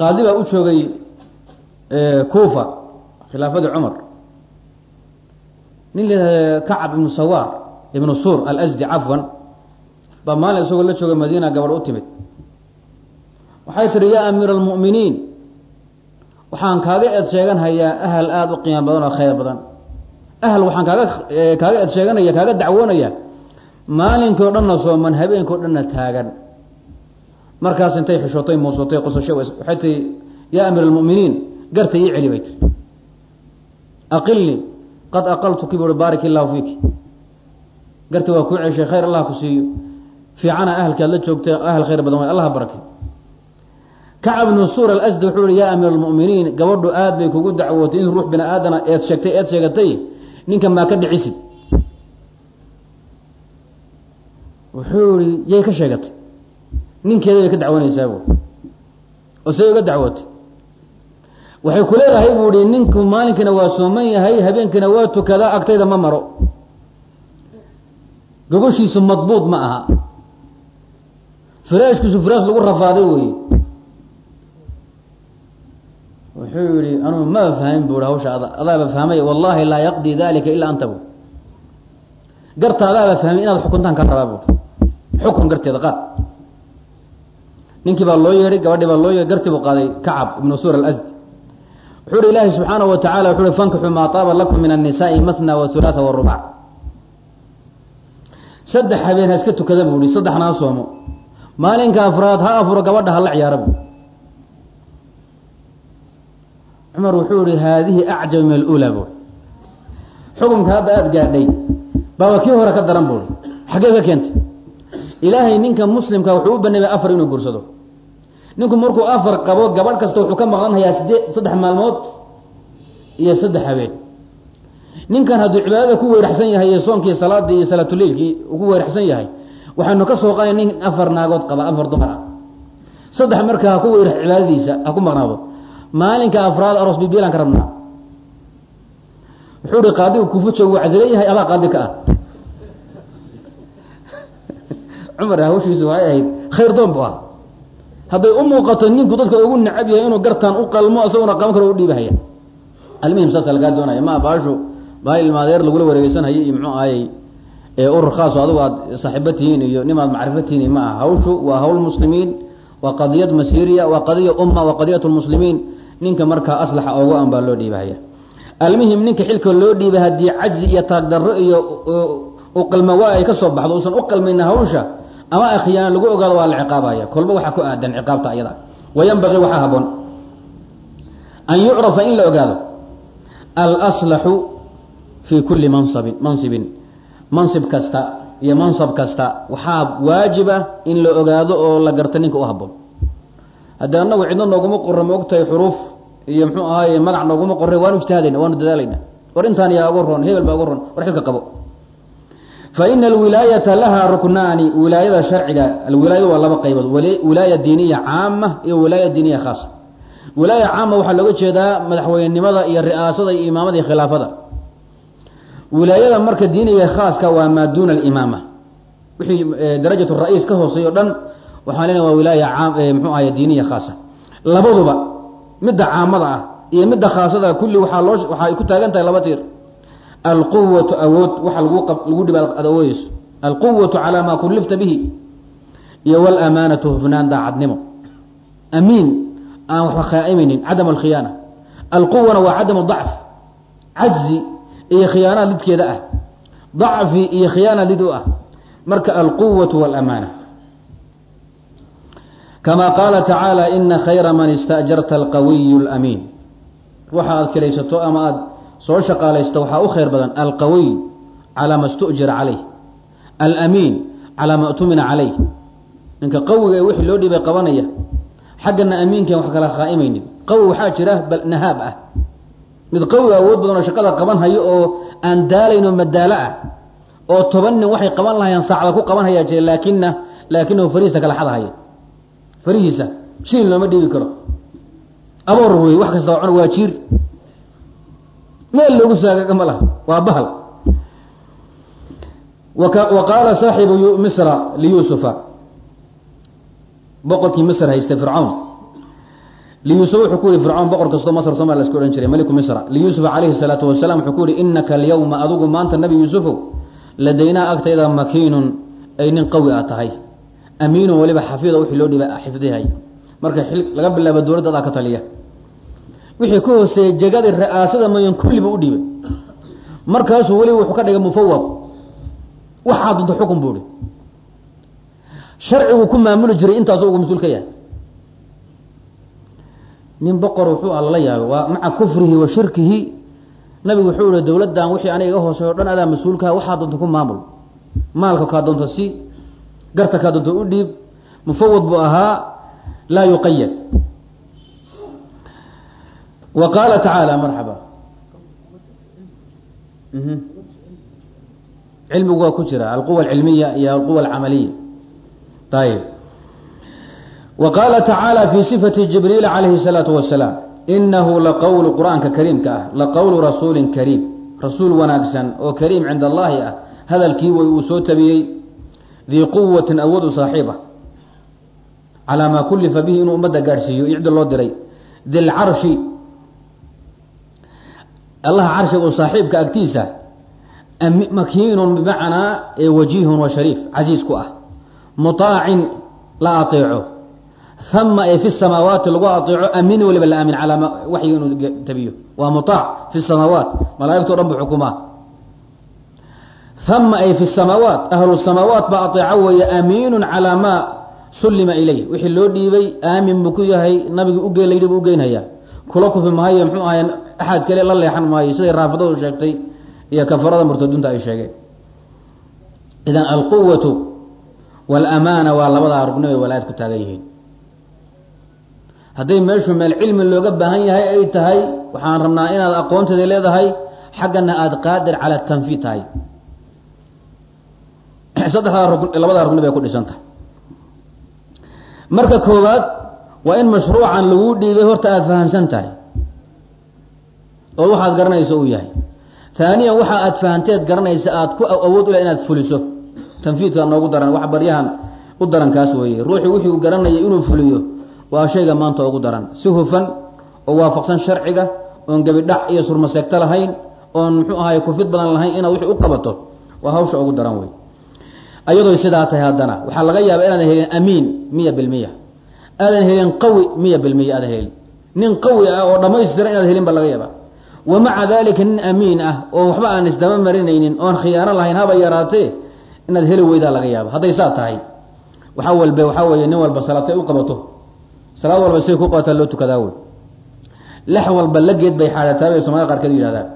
qaadi baa u joogay kuufa khilaafadii cumar. Nin la kacab ibnu sawaar ibnu suur alasdi cafwan baa maalin isagoo la jooga madiina gabadh u timid. Waxay tihi yaa amiira almu'miniin waxaan kaaga eed sheegan hayaa ahal aada u qiimo badan oo khayr badan. Ahal waxaan kaaga kaaga eed sheeganaya kaaga dacwoonaya. Maalinkii o dhanna sooman habeenkii o dhanna taagan markaas intay xishootay muusatay qosasho waxay tihi yaa amiir almu'miniin garta ii celi bay tiri aqilni qad aqaltuki buui baarik illahu fiiki. Garta waa kuu ceshay khayr allah ku siiyo. Fiicana ahalkaad la joogtay ahal khayr badan way allah barakay kacab bnu suur alasdi wuxuu yihi yaa amiir almu'miniin gabadhu aad bay kugu dacwootay in ruux bini aadana eed sheegtay eed sheegatay ninkan maa ka dhicisid. Wuxuu yihi yay ka sheegatay ninkeeda bay ka dacwanaysaa bu oo say uga dacwootay waxay ku leedahay buu ihi ninku maalinkiina waa sooman yahay habeenkiina waa tukadaa agtayda ma maro. Gogoshiisu madbuud ma aha. Firaashkiisu firaash lagu rafaaday wey wuxuu yihi anuu maba fahmin bu i hawsha ada adaaba fahmay wallahi laa yaqdii dalika ilaa anta bu garta adaaba fahmay inaad xukuntaan ka rabaa bu xukun garteeda qaad ninkii baa loo yeehay gabadhii baa loo yeehay gartii buu qaaday kacab ibnu suur alasdi wuxuu uhi ilaahi subxaanahu wa tacala wuxu uhi fankixuu maa taaba lakum min annisaai matna wa hulaatha warubac saddex habeen ha iska tukada buu ihi saddexna ha soomo. Maalinka afraad ha afuro gabadha hala ciyaara bu cumar wuxuu ihi haadihi acjab min alula bu xukunka hadda aada gaadhay baaba kii hore ka daran buui xaggee ka keentay ilaahay ninka muslimka wuxuu u baneeyay afar inuu guursado. Ninku markuu afar qabo gabadh kasta wuxuu ka maqan hayaa sideed saddex maalmood iyo saddex habeen. Ninkan hadduu cibaadada ku weeraxsan yahay iyo soonkii salaadii iyo salaatuleilkii ku weeraxsan yahay waxaynu ka soo qaday nin afar naagood qaba afar dumar ah. Saddex markaa ha ku weyrax cibaadadiisa ha ku maqnaado. Maalinka afraad aroos bibiilaan ka rabnaa. Wuxuu ihi qaadigu kuufo joogo waa casile yahay adaa qaadi ka ah cumar hawshiisu waxay ahayd khayr doon bu ah hadday u muuqato ninku dadka ugu nacab yahay inuu gartaan u qalmo isaguna qaban karo u dhiibahaya. Almuhim saasa lagaa doonaya. Ma baashu baal ilmaadeer lagula wareegeysanhayo iyo muxuu ahayey urur khaaso adigu aad saaxiibo tihiin iyo nimaad macrifo tihiin ma aha. Hawshu waa hawl muslimiin waa qadiyad masiiriya waa qadiya umma waa qadiyat lmuslimiin ninka markaa aslaxa ogu an baa loo dhiibahaya. Almuhim ninka xilka loo dhiibay haddii cajzi iyo taagdarro iyo uqalma waa ay ka soo baxdo uusan u qalmayna hawsha ama ay khiyaana lagu ogaado waa la ciqaabaya. Kolba waxaa ku aadan ciqaabta ayada. Wayanbaqii waxaa haboon an yucrafa in la ogaado. Alaslaxu fii kulli mansabin mansibin. Mansib kasta iyo mansab kasta waxaa waajiba in la ogaado oo la garta ninka u haboon haddii anagu cidno nooguma qora ma ogtahay xuruuf iyo mxuu ahaaye magac nooguma qoray waanu ijtihaadayna waanu dadaalayna. War intaan yaa ugu ron hebel baa ugu ron war xilka qabo fa ina alwilaayata lahaa ruknaani wilaayada sharciga alwilaayadu waa laba qaybood wilaaya diiniya caama iyo wilaaya diiniya khaasa. Wilaaya caama waxaa looga jeedaa madaxweynenimada iyo ri'aasada iyo imaamada iyo khilaafada. Wilaayada marka diiniga khaaska waa maa duuna alimaama. Wixii darajat ra'iis ka hooseeyo o dhan waxaan leenahay waa wilaaya mxuu ahay diiniya khaasa. Labaduba midda caamada ah iyo midda khaasada kulli waxaa loo waxa ay ku taagan tahay laba tiir alquwatu awood waxa lagu dhiba ad awoodeyso alquwatu calaa maa kullifta bihi. Iyo wlamaanatu hufnaan daacadnimo. Amiin aan waxba khaa'imaynin cadam alkhiyaana alquwana waa cadamu dacf cajzi iyo khiyaanaad lidkeeda ah. Dacfi iyo khiyaana lid u ah. Marka alquwatu wاlamaana kama qaala tacaala ina khayra man istaajarta alqawiyu اlamiin waxa aad ama aada soo shaqaalaysto waxaa u khayr badan alqawiy calaa ma stujira calayh alamiin calaa ma tumina calayh. Ninka qawiga ee wixii loo dhiibay qabanaya xaggana amiinkan wax kala khaa'imaynin qawi waxaa jira nahaab ah. Mid qawi awood badan oo shaqada qaban hayo oo aan daalayn oo madaalo ah oo toban nin waxay qaban lahayaan saacda ku qaban hayaa jira laakina laakinahu farihiisa kala xadahaya farihiisa shiin looma dhiibi karo. Aboor wey wax kasta waa jiir meel loogu saagaga ma laha. Waa bahal. Wa qaala saaxibu misra liyuusufa boqorkii misr haystay fircawn liyuusuf wuxuu ku yihi fircoon boqor kastoo masr somal la isku odhan jiray meliku misra. Liyuusuf calayhi salaatu wasalaam wuxuu ku yihi inaka alyawma adigu maanta nabi yuusufu ladaynaa agtayda makiinun ay nin qawi a tahay. Amiinun waliba xafiida wixii loo dhiba xifdihay. Marka laga bilaabo dowladda adaa ka taliya wixii ka hooseeyey jegadii ra'aasada mayan kulliba u dhiibay. Markaasuu weliba wuxuu ka dhigay mufawad waxaa dunta xukun buuhi sharcigu ku maamuli jiray intaasu ugu mas'uul ka yahay. Nin boqor wuxuu alla la yaabay waa maca kufrihi wa shirkihi. Nabigu wuxuu ihi dowladdan wixii aniga iga hooseeyo o dhan adaa mas'uulkaha waxaa doonta ku maamul. Maalka kaa doonta si garta kaa doonta u dhiib. Mufawad buu ahaa laa yuqayad wa qaala tacaala marxaba cilmigu waa ku jira alquwa alcilmiya iyo alquwa alcamaliya. Ayib wa qaala tacaala fi sifati jibriil calayhi salaatu wasalaam inahu laqowlu qur'aanka kariimka ah laqowlu rasuulin kariim rasuul wanaagsan oo kariim cinda allaahi ah hadalkii way uu soo tabiyey dii quwatin awood u saaxiiba calaa maa kullifa bihi inuu ummadda gaadhsiiyo icdi loo diray dilcarshi allaha carshiga u saaxiibka agtiisa makiinun bimacnaa wajiihun wa shariif casiis ku ah mutaacin la ateeco hama ee fi samaawaati lagu ateeco amin waliba la aamin calaa waxyiga inuu tabiyo waa mutaac fi samaawaat malaaigto dhan bu xukumaa. Hama ay fi samaawaat ahlu samaawaat baa ateeca weeye aamiinun calaa maa sullima iley wixii loo dhiibay aamin buu ku yahay nabigii ugeelaydi buu axad kale la leexan maayo siday raafidadu sheegtay iyo kafarada murtadunta ay sheegeen. Idan alquwatu wاlamaana waa labadaa rugni bay walaayad ku taagan yihiin. Hadday meeshu meel cilmi looga baahan yahay ay tahay waxaan rabnaa inaad aqoonteeda leedahay xaggana aada qaadir cala tanfiid tahay. Saddexdaa rug labadaa rugni bay ku dhisan tahay. Marka koowaad waa in mashruucan lagu dhiibay horta aada fahamsan tahay oo waxaad garanayso uu yahay. Haaniyan waxa aad fahanteed garanaysa aada ku awood u leh inaad fuliso. Tanfiidka noogu daran wax baryahan u darankaas weeye. Ruuxii wixii uu garanaya inuu fuliyo waa shayga maanta ugu daran. Si hufan oo waafaqsan sharciga oon gebidhac iyo surmaseegto lahayn oon muxuu ahay kufid badan lahayn inaad wixii u qabato waa hawsha ugu daran wey ayadoo sidaa tahay haddana waxaa laga yaaba inaadan helin amiin miya bilmiya aadan helin qawi miya bilmiya aadan helin. Nin qawi ah oo dhammaystiran inaad helin ba laga yaaba wa maca dalika nin amiin ah oo waxba aan isdaba marinaynin oon khiyaano lahayn haba yaraatee inaad heli weydaa laga yaaba hadday saa tahay waxaa walbe waxaa weeye nin walba salaatay u qabato salaad walba siday ku qabataa loo tukadaa wey lex walba lageed bay xaadhataa bay soomaalida qaarkeed yidhahdaan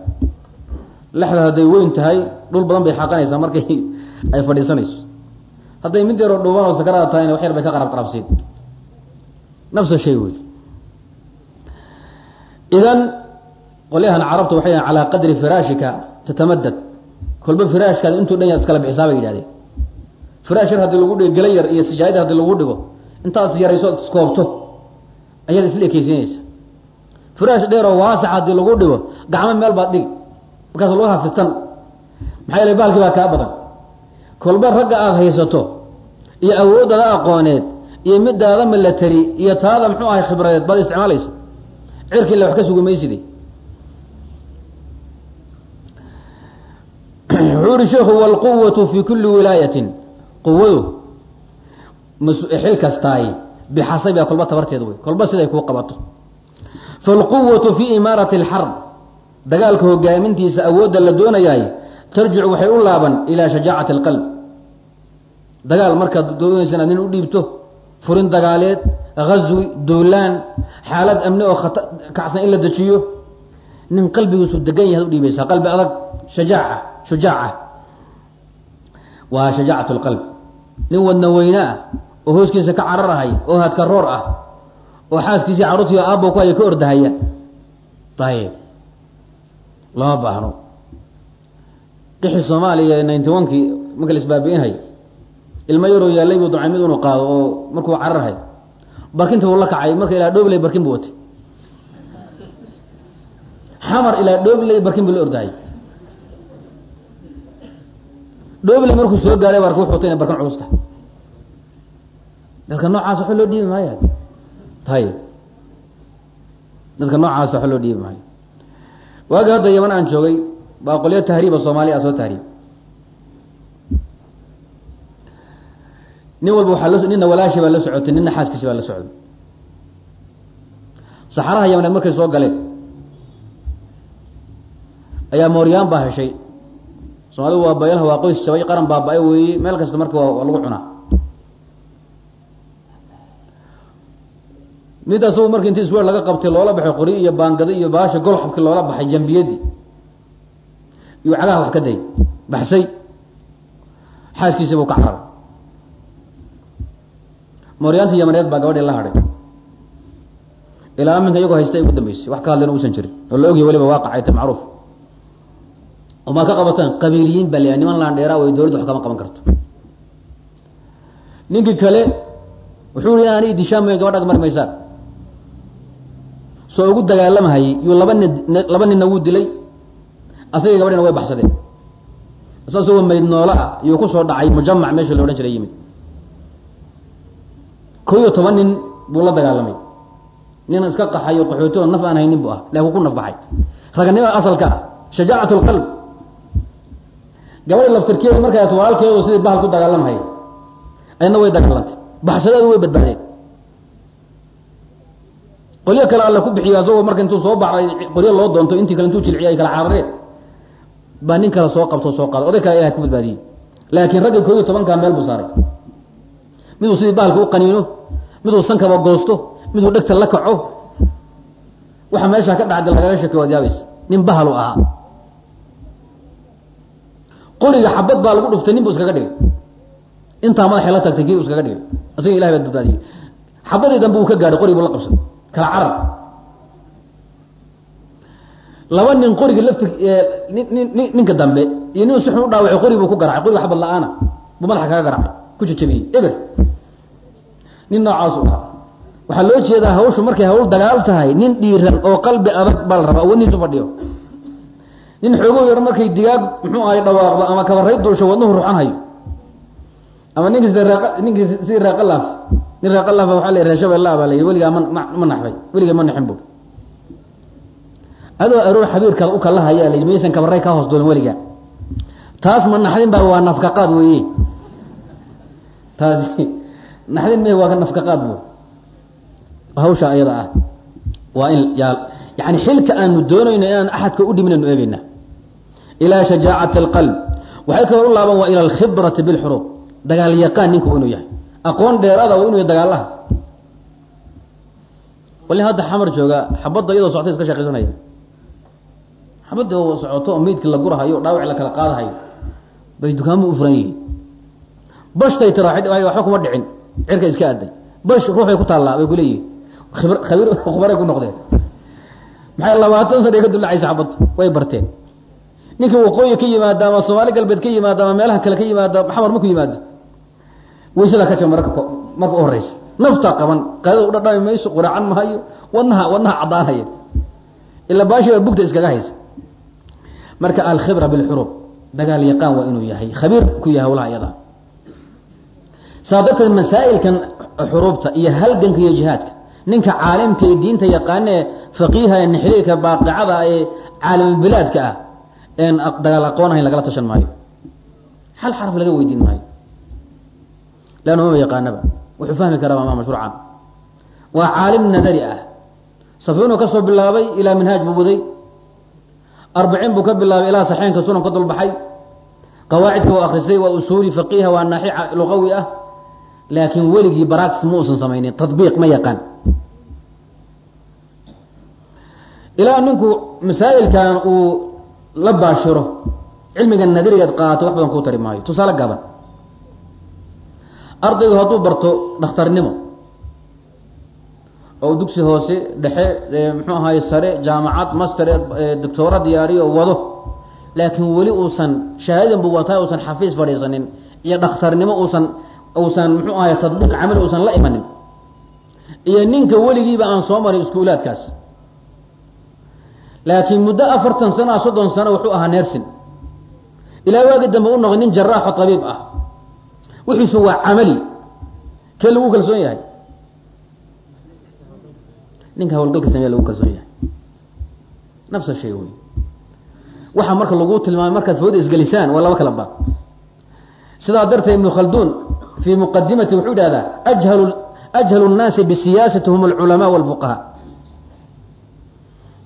lexda hadday weyn tahay dhul badan bay xaaqanaysaa markay ay fadhiisanayso hadday mid yaroo dhuuban oo sakaraada tahayna wax yar bay ka qarab qarabsiin nafsa shay wey idan qolyahan carabta waxay dhahan calaa qadri firaashika tatamadad kolba firaashkaada intuu dhan yaad iskala bixisaa bay yidhahdeen. Firaash yar haddii lagu dhigo gela yar iyo sijaayada haddii lagu dhigo intaad yarayso od iskoobto. Ayaad isla ekeysiinaysa firaash dheeroo waasax haddii lagu dhigo gacmo meel baad dhigi. Markaas lagu hafidsan maxaa yeele baalkii baa kaa badan. Kolba ragga aada haysato iyo awooddaada aqooneed iyo midaada milatari iyo taada muxuu ahay khibradeed baad isticmaalaysa cirkii la wax ka sugi wuxuu ihi sheekhu wاlquwaةu fi kuli wilaayatin quwadu xil kastaay bixasabiha kolba tabarteed wey kolba siday kuu qabato faاlquwaةu fi imaarati اlxarb dagaalka hogaamintiisa awoodda la doonayaay tarjicu waxay u laaban ilaa shajaacati اlqalb dagaal markaad doonaysa inaad nin u dhiibto furin dagaaleed gaswi duulaan xaalad amni oo kacsan in la dejiyo nin qalbigiisu degan yahay ad udhiibaysaa qalbi adag shajaaca shujaaca waa shajaacat lqalb nin wadna weyne ah oo hooskiisa ka cararahay oo hadka roor ah oo xaaskiisii carruurtii aabbo ku haya ka ordahaya. Ayib lama baahno. Qixi soomaaliya ninety one-kii marka la isbaabi'inhay ilmo yaroo yaallay buu damcay mid unu qaado oo markuu cararhay barkinta buu la kacay marka ilaa dhoobley barkin buu watay. Xamar ilaa dhoobley barkin buu la ordahay dhoobley markuu soo gaadhay barka wuxuu watay inay barkin culusta dadka noocaas waxba loo dhiibi maaya tayib dadka noocaas waxba loo dhiibi maayo? Waagi hadda yaman aan joogay baa qolyo tahriiba soomaaliya a soo tahriib. Nin walba waaa l nina walaashi baa la socotay nina xaaskiisi baa la socday saxaraha yamaneed markay soo galeen ayaa mooryaan baa heshay soomaalidu waa baylaha waa qoys jabay qaran baaba-ay weeye meel kasta marka waa lagu cunaa. Mid asagu marki inti isweer laga qabtay loola baxay qori iyo baangado iyo baasha golxabki loola baxay jambiyadii iyo cagaha wax ka day. Baxsay. Xaaskiisii buu ka cararay mooryaanta yamaneed baa gabadhii la hadhay. Ilaa aminka iyagoo haysta ay ugu dambeysay. Wax ka hadlayna uusan jirin. Oo la ogyahy waliba waaqacayta macruuf oo maa ka qabataan qabiiliyiin baa la niman laandheeraa way dowladda wax kama qaban karto. Ninkii kale wuxuu i ani dishaamay gabadha mari soo ugu dagaalamahayay yuu laba nin laba ninna wuu dilay asagii gabadhina way baxsadeen. Saasoo mayd noola ah iyuu ku soo dhacay mujamac meesha la odhan jiray yimid. Ko toban nin buu la dagaalamay. Nin iska qaxayo qaxooti oo naf aan haynin bu ah laakin ku naf baxay. Raganimada asalka ah shajaacat lqalb gabadhi laftirkeeda markay walaalkeedu sidii bahal ku dagaalamahaya ayadna way dagaalantay baxshadeedu way badbaadeen. Qolyo kale alla ku bixiyo asagoo marka intuu soo baxday qolyo loo doonto intii kale intuu jilciya ay kala carareen baa nin kale soo qabto soo qaaday oday kale ilahay ku badbaadiyey. Laakiin raggii koo iyo tobankaa meel buu saaray. Miduu sidii bahalka u qaniino miduu sankaba goosto miduu dhegta la kaco. Waxa meeshaa ka dhacda lagaga sheekay waad yaabaysa. Nin ahaa qoriga xabad baa lagu dhuftay nin bu iskaga dhigay. Intaa madaxay la tagtay kii u iskaga dhigay. Isaga ilahay baad badbaadiyey. Xabadii dambe uu ka gaadhay qori buu la qabsaday kala carar. Laba nin qoriga lafti nin ninka dambe iyo nin si u dhaawacay qori buu ku garacay qoriga xabad la'aana buu madaxa kaga garacay ku jajabiyey. Eber. Nin noocaasu ahaa waxaa loo jeedaa hawshu markay hawl dagaal tahay nin dhiiran oo qalbi adag baa la rabaa oo wadnihiisu fadhiyo nin xoogo yar markay digaag muxuu ahay dhawaaqdo ama kabaray duusho wadnuhu ruxanhayo ama ninki sida si raaqalaaf nin raaqalaaf waa la reer shabeella baa la weligaa ma ma naxbay weligaa ma naxin bu adoo aroor xabiirkaad u kala hayaa la maysan kabaray kaa hoos doolin weligaa. Taas ma naxdin baa waa nafkaqaad weeye. Taasi naxdin me waa ka nafkaqaad bu hawsha ayada ah waa in yani xilka aanu doonayno inaan axadka u dhiminaynu eegeyna ilaa shajaacati alqalb. Waxay kaloo u laaban waa ila alkhibrati bilxuruub dagaal yaqaan ninku inuu yahay. Aqoon dheerada waa yahay dagaalaha. Wali hadda xamar jooga xabadda iyadoo soctay iska shaqaysanaya xabadda oo socoto oo meydki la gurahayo dhaawac la kala qaadahayo bay dukaamo u furan yihiin. Bashtay tira waxba kuma dhicin. Cirka iska aday bash ruuxbay ku taallaa bay kuleeyihin ibr khabiir khubaray ku noqdeen. Maxay labaatan sana ka dullacaysa xabaddu way barteen ninka waqooyi ka yimaada ama soomaali galbeed ka yimaada ama meelaha kale ka yimaada xamar marku yimaado waysadaa ka jaba marka marka horeysa naftaa qaban qaadada u dhadhami mayso quraacan mahayo wadnaha wadnaha caddaanaya. Ilaa baashi baa bugta iskaga haysa. Marka alkhibra bilxuruub dagaal yaqaan waa inuu yahay. Khabiir ku yahay hawlaha iyada saa darteed masaa'ilkan xuruubta iyo halganka iyo jihaadka ninka caalimka ee diinta yaqaanee faqiiha ee nixriirka baaqicada ee caalamibilaadka ah een dagaal aqoon ahayn lagala tashan maayo. Hal xaraf laga weydiin maayo. Leanna mama yaqaanaba. Wuxuu fahmi karaa maa mashruucan waa caalim nadari ah. Safiinuu ka bilaabay ilaa minhaaj buu waday arbiciin buu ka bilaabay ilaa saxeenka sunan ka dulbaxay. Qawaacidka waa akhristay waa usuuli faqiiha waa naaxi luqawi ah. Laakiin weligii baractis ma uusan samaynin tabiiq ma yaqaan. Ilaa ninku masaa'ilkan uu la baashiro cilmiga nadarigeed qaato wax badan kuu tari maayo. Tusaale gaban ardaygu hadduu barto dhakhtarnimo oo dugsi hoose dhexe muxuu ahaye sare jaamacad master doctoora diyaariyo wado laakiin weli uusan shahaadadan buu wataa uusan xafiis fadhiisanin iyo dhakhtarnimo uusan uusan muxuu ahay tadbiiq camali uusan la imanin. Iyo ninka weligiiba aan soo marin iskuulaadkaas laakiin muddo afartan sano a soddon sano wuxuu ahaa neersin. Ilaa waagi dambe u noqday nin jaraaxo tabiib ah. Wixiisu waa camali. Kee lagu kalsoon yahay? Ninka hawlgalka sameeya lagu kalsoon yahay. Nafsa shay wey waxaa marka lagu tilmaamay markaad fawda isgelisaan waa laba kala sidaa darteed ibnu khalduun fii muqadimati wuxuu idhahdaa ajhalu ajhalu nnaasi bisiyaasati alculamaa walfuqahaa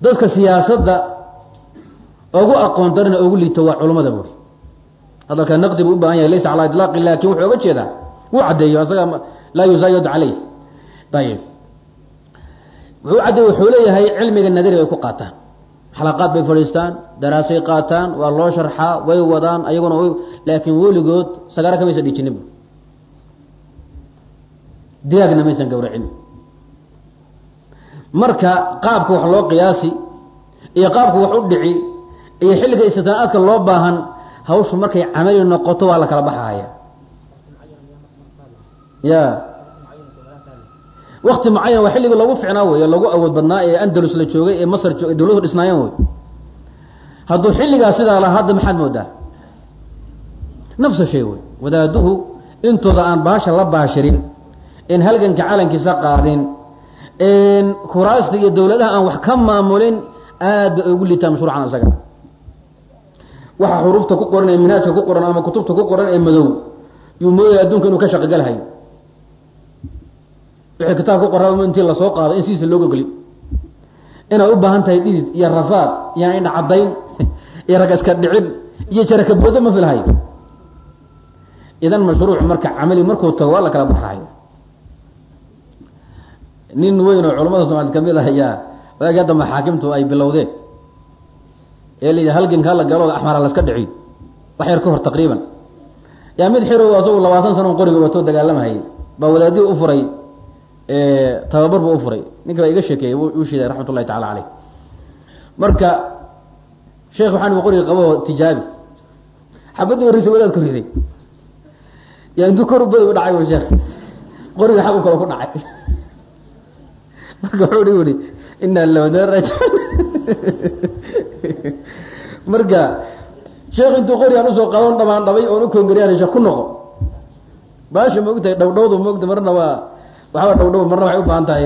dadka siyaasadda ugu aqoon darina ugu liito waa culummada buuri hadalkaa naqdi buu u baahan yahay laysa calaa ilaaqi laakiin wuxuu oga jeedaa. Wuu caddeeyo asaga laa yusaayad caleyh ayib wuxuu caddeey wuxuu leeyahay cilmiga nadari ay ku qaataan. Xalaqaad bay fadhiistaan daraasay qaataan waa loo sharxaa way wadaan ayaguna laakiin weligood sagaara kamaysan dhijinin digaagna maysan gawracin marka qaabka wax loo qiyaasi iyo qaabka wax u dhici iyo xilliga istitnaa'aadka loo baahan hawshu markay camali noqoto waa la kala baxaya ya wakti mucayan waa xilligii lagu ficnaa wey lagu awood badnaa ee andalus la joogay ee masr joogay dawladuhu dhisnaayeen wey hadduu xilligaa sidaa laha hadda maxaad moodaa? Nafsa shay wey wadaaduhu intooda aan baasha la baashirin in halganka calankiisa qaadin kuraasta iyo dawladaha aan wax ka maamulin aad bay ugu liitaan mashruucan isaga waxa xuruufta ku qoran ee minhaajka ku qoran ama kutubta ku qoran ee madow yuu moodaya adduunka inuu ka shaqogalhayo wixii kitaab ku qoraa intii la soo qaado in sidiisa looga geli. Inay u baahan tahay dhidid iyo rafaad iyo indha caddayn iyo rag iska dhicin iyo jarakaboodo ma filhayo idan mashruuc marka camali markuu tago waa la kala baxayo nin weyn oo culamada soomaaliyed ka mid ah ayaa waagi hadda maxaakimtu ay bilowdeen. Ee la yidhi halgankaa la galo axmara laska dhiciy wax yar ka hor taqriiban. Yaa mid xirow asagu labaatan sano qoriga watoo dagaalamahayay. Baa wadaadii u furay tababar buu u furay. Ninka baa iga sheekeeyey uu shiiday raxmat ullahi tacala caleyh marka sheekh waxaan qoriga qabo tijaabi. Xabadii horreysa wadaad ku riday. Yaa intuu kor u dhacay sheekh. Qoriga xag u kale ku dhacay marka wuxuu hi uri inaa lawada rajan marka sheekh intuu qorigaan u soo qaban dhamaan dhabay oon u koongariyaansha ku noqo. Baasha maogtahay dhowdhowdu maogta marna waa waxaba dhowdhow marna waxay u baahan tahay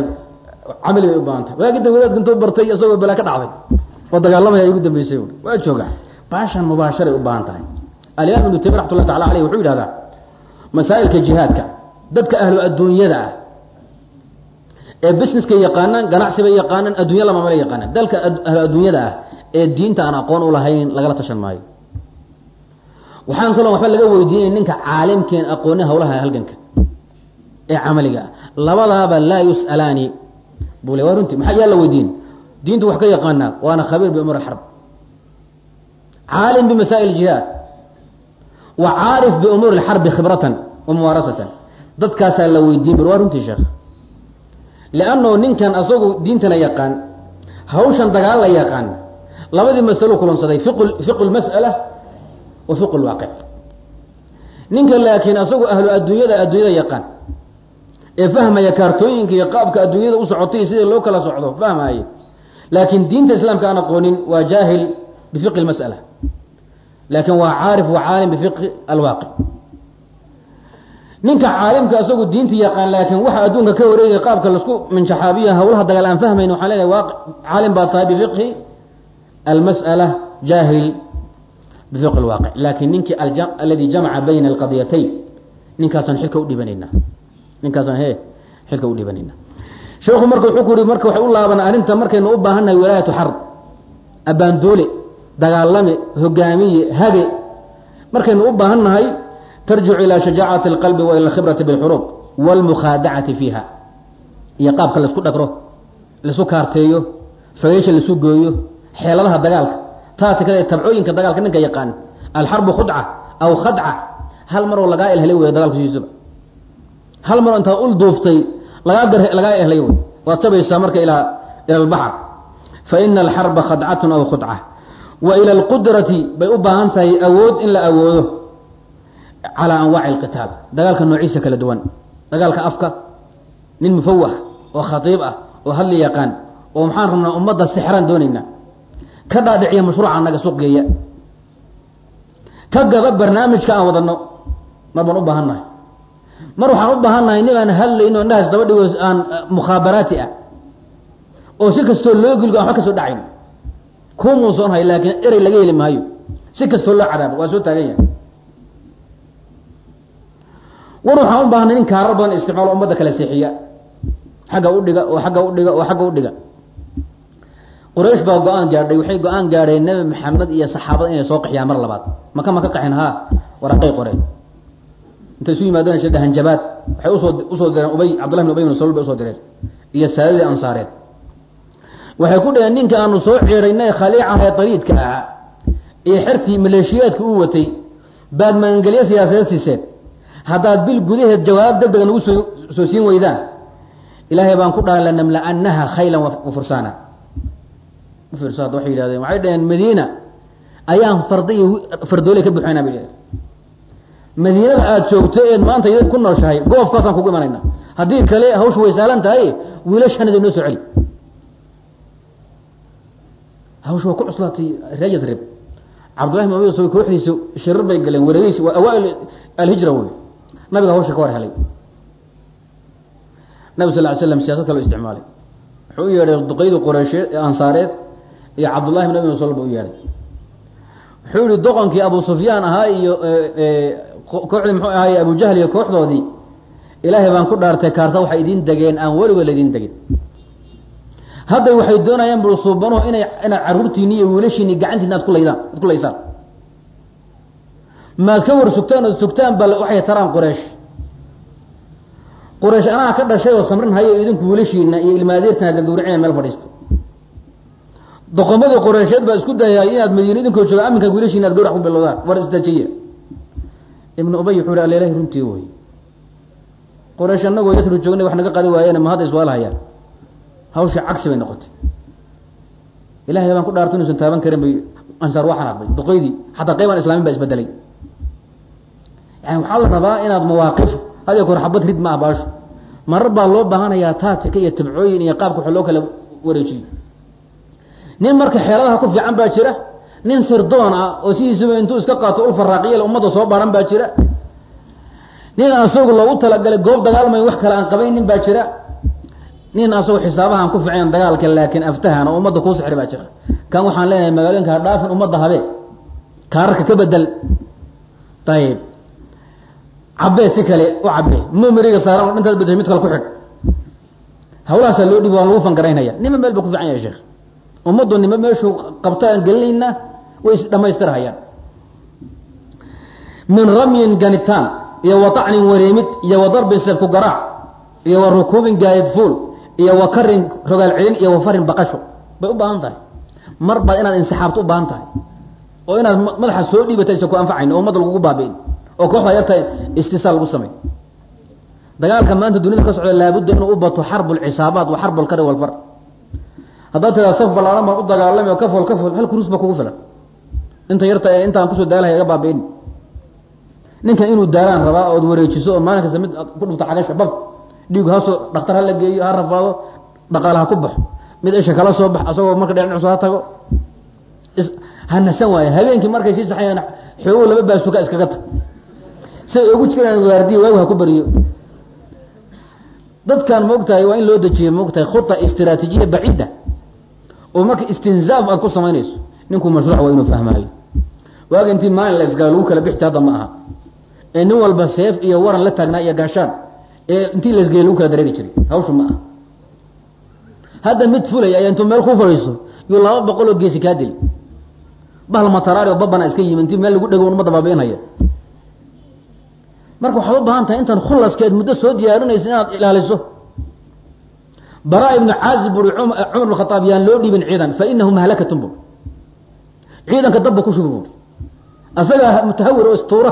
camali bay u baahan tahay. Waagida wadaadka intuu bartay isagoo balaa ka dhacday. Oo dagaalamaya igu dambeysay waa jooga. Baashan mubaasharay u baahan tahay. Alimaam ibnu taymiya raxmat tacala aleyh wuxuu yidhahdaa masaa'ilka jihaadka dadka ahlu adduunyada ah ee businesska yaqaanaan ganacsiba yaqaanaan addunya lamaamala yaqaanaan dalka adduunyada ah ee diinta aan aqoon u lahayn lagala tashan maayo. Waxaan kaloo waxba laga weydiinay ninka caalimkeen aqooni hawlaha halganka ee camaliga ah. Labadaaba laa yus'alaani. Buu le waa runtii maxaa yaa la weydiin? Diintu wax ka yaqaanaa waana khabiir biumuur alxarb caalim bimasaa'il jihaad. Wa caarif biumuuri alxarbi khibratan wa muwaarasatan. Dadkaasaa la weydiin bur waa runtii sheekh liannahu ninkan asagu diintana yaqaan hawshan dagaal la yaqaan labadii masalo kulansaday fiqu lmas'ala wa fiqu lwaaqic ninka laakiin asagu ahlu adduunyada adduunyada yaqaan ee fahmaya kaartooyinka iyo qaabka adduunyada u socotay sida loo kala socdo fahmaaye laakiin diinta islaamka aan aqoonin waa jaahil bifiqi lmas'ala laakiin waa caarif wa caalim bifiqi alwaaqic ninka caalimka asagu diinta yaqaan laakiin waxa adduunka ka wareegaya qaabka lasku minjaxaabiya hawlaha dagaal aan fahmayn waxaan leenahay waa caalim baa tahay bifiqhi almas'ala jaahil bifiqhi alwaaqic laakiin ninkii aladi jamaca bayna alqadiyatayn ninkaasaan xilka u dhibanaynaa. Ninkaasaan he xilka u dhibanayna sheekhu marka wuxuu ku yihi marka waxay u laaban arrinta markaynu u baahannahay walaayatu xarb abbaandoole dagaalame hogaamiye hage markaynu u baahannahay tarjicu ilaa shajaacati alqalbi wa ila alkhibrati bilxuruub waalmukhaadacati fiiha iyo qaabka la isku dhagro laisu kaarteeyo fageysha laisu gooyo xeeladaha dagaalka taatikada ee tabcooyinka dagaalka ninka yaqaan alxarbu khudca aw khadca hal maroo lagaa elhelay weya dagaalku hal maroo intaad ul duuftay lagaa lagaa ehlay wey waad tabaysaa marka ilaa ila albaxr fa alxarba khadcatun aw khudca wa ila alqudrati bay u baahan tahay awood in la awoodo calaa anwaaci alqitaal dagaalka noociisa kala duwan dagaalka afka nin mufawax oo khatiib ah oo hadli yaqaan oo maxaan rabnaa ummadda sixraan doonaynaa ka dhaadhiciya mashruuca annaga suuq geeya ka gada barnaamijka aan wadano mar baan u baahan nahay mar waxaan u baahan nahay nin aan hadlayno indhahaas daba dhigo aan mukhaabaraati ah oo si kastoo loo gilgo aan waxba ka soo dhacayn ku muusoonhay laakiin erey laga heli maayo. Si kastoo loo cadaabo waa soo taagan yahay war waxaan u baahnay nin kaarar badan isticmaalo ummadda kala seexiya. Xagga udhiga oo xagga udhiga oo xagga udhiga quraysh baa go'aan gaadhay waxay go'aan gaadheen nebi maxamed iyo saxaabada inay soo qaxiyaan mar labaad. Maka ma ka qaxin haa waraqay qoreen. Intay isu yimaadeen shee hanjabaad. Waxay u soo u soo direen ubay cabdullahi bin ubay bin salul bay u soo direen. Iyo saadadii ansaareed waxay ku dhaheen ninka aanu soo ceedhaynay khaliicaha ee dariidka ahaa iyo xertii maleeshiyaadka uu watay baad magangelyo siyaasadeed siiseen haddaad bil gudaheed jawaab deg dega nagu soo siin weydaan. Ilaahay baan ku dhaha lanamla-annaha khaylan wa fursaana. Ufiirso hadda waxay yidhahdeen waxay dhaheen madiina ayaan farda iyo ka buxaynaa bay madiinada aada joogto eed maanta id ku nooshahay goofkaasaan kugu imanayna. Haddii kale hawshu way saalan tahay wiilashanada noo soo celi. Hawsha waa ku cuslaatay reejad rib. Cabdullahi abi kooxdiisa shirar bay galeen wareegeysi waa awaail alhijra wey nabiga hawsha ka hor helay nabig sal ly slam siyaasad kale isticmaalay. Wuxuu u yeedhay duqaydii qoreysheed ee ansaareed iyo cabdullahi bin abi masal ba u yeedhay. Wuxuu yihi doqonkii abu sufyaan ahaa iyo kooxdii muxuu ahaay abu jahl iyo kooxdoodii ilaahay baan ku dhaartay kaarta waxay idiin degeen aan weligood laydin degin. Hadda waxay doonayaan bulsuubanuhu inay inaad carruurtiini iyo wiilashiini gacantiina aad ku laydaan ad ku laysaan maad ka war sugtaan ood sugtaan bal waxay taraan quraysh. Quraysh anaha ka dhashay oo samrin hayo idinku wiilashiina iyo ilmaadeertina gagawracina meel fadhiista doqomadii qoreysheed baa isku dayaa inaad madiino idinkoo jooga aminka wiilashiina ad gawrac ku bilowdaan war isdajiya ibnu ubay wuxuu hi alelahi runtii wey qoraysh anagoo yatru joognay wax naga qadi waayeen ma hadda iswaalhayaan hawsha cagsi bay noqotay. Ilahay baan ku dhaartay inuusan taaban karin bay ansaar waa xanaaqday duqaydii xataa qaybaan islaamin baa isbedelay yani waxaa la rabaa inaad mawaaqif hadiyo kor xabad rid marar baa loo baahanayaa taatika iyo tabcooyin iyo qaabka wax loo kala wareejiyo. Nin marka xeeladaha ku fiican baa jira nin sirdoon ah oo sidiisuba intuu iska qaato ul faraaqiya ummadda soo baran baa jira. Nin asagu loogu talagalay goob dagaalmay wax kale aan qabaynin baa jira. Nin asagoo xisaabahaan ku ficayn dagaalka laakiin aftahan oo ummadda kuu sixri baa jira. Kan waxaan leenahay magaalooyinka ha dhaafin ummadda habe kaararka ka bedel. Ayib cabee si kale u cabee mumiriga saaran oo dhintaad bedeshay mid kale ku xidh. Hawlahaasaa loo dhibi waan lagu fangaraynaya nima meel ba ku fiican yahay sheekh ummaddu nima meeshuu qabta aan gelinayna way is dhamaystirhayaan min ramyin ganitaan iyo wa tacnin wareemid iyo wa darbin seefku garaac iyo wa rukuubin gaayid fuul iyo wa karin rogaal celin iyo wa farin baqasho. Bay u baahan tahay. Mar baad inaad insixaabto u baahan tahay oo inaad madaxa soo dhiibata isa ku anfacayn oo ummadda lagugu baabi'in oo kooxda yarta istisaal lagu samay. Dagaalka maanta dunida ka socda laabudda inuu u bato xarbu lcisaabaat wa xarbu lkari walfar haddaad tiraa saf ballaaran baan u dagaalami oo kafool kafool hal kurus ba kugu filan. Inta yarta ee intaan ku soo daalahay iga baabi'in. Ninkan inuu daalaan rabaa ood wareejiso oo maalin kasta mid ku dhufta xagasha bab dhiigu hasoo dhaktar ha la geeyo ha rafaado dhaqaale ha ku baxo. Mid isha kala soo bax asagoo marka dhinacuso ha tago. Ha nasan waayo habeenkii markay sii saxayaan xoogo laba baasuka iskaga tag siay ugu jiraan waardiya waagu ha ku bariyo. Dadkan maogtahay waa in loo dejiyo maogtahay khuta istraatiijiya baciida oo marka istinzaaf aad ku samaynayso ninkuu mashruuc waa inuu fahmaayo. Waaga intii maalin la isgalo lagu kala bixti hadda ma aha. Ee nin walba seef iyo waran la taagnaa iyo gaashaan ee intii la lagu kala dareeri jiray hawsha ma aha. Hadda mid fulay ayaa intuu meel ku fadhiiso yuu laba boqol oo geesi kaa deli bahal mataraari oo babana iska yimi intii meel lagu dhego ummadda baabi'inaya marka waxaad u baahan tahay intaan khulaskeed muddo soo diyaarinaysa inaad ilaaliso. Bara ibnu caazib buri cumar bn khaaab yaan loo dhiibin ciidan fa inahu mahlakatun bur ciidanka dabba ku shubi buuri asagaa mutahawir oo istuura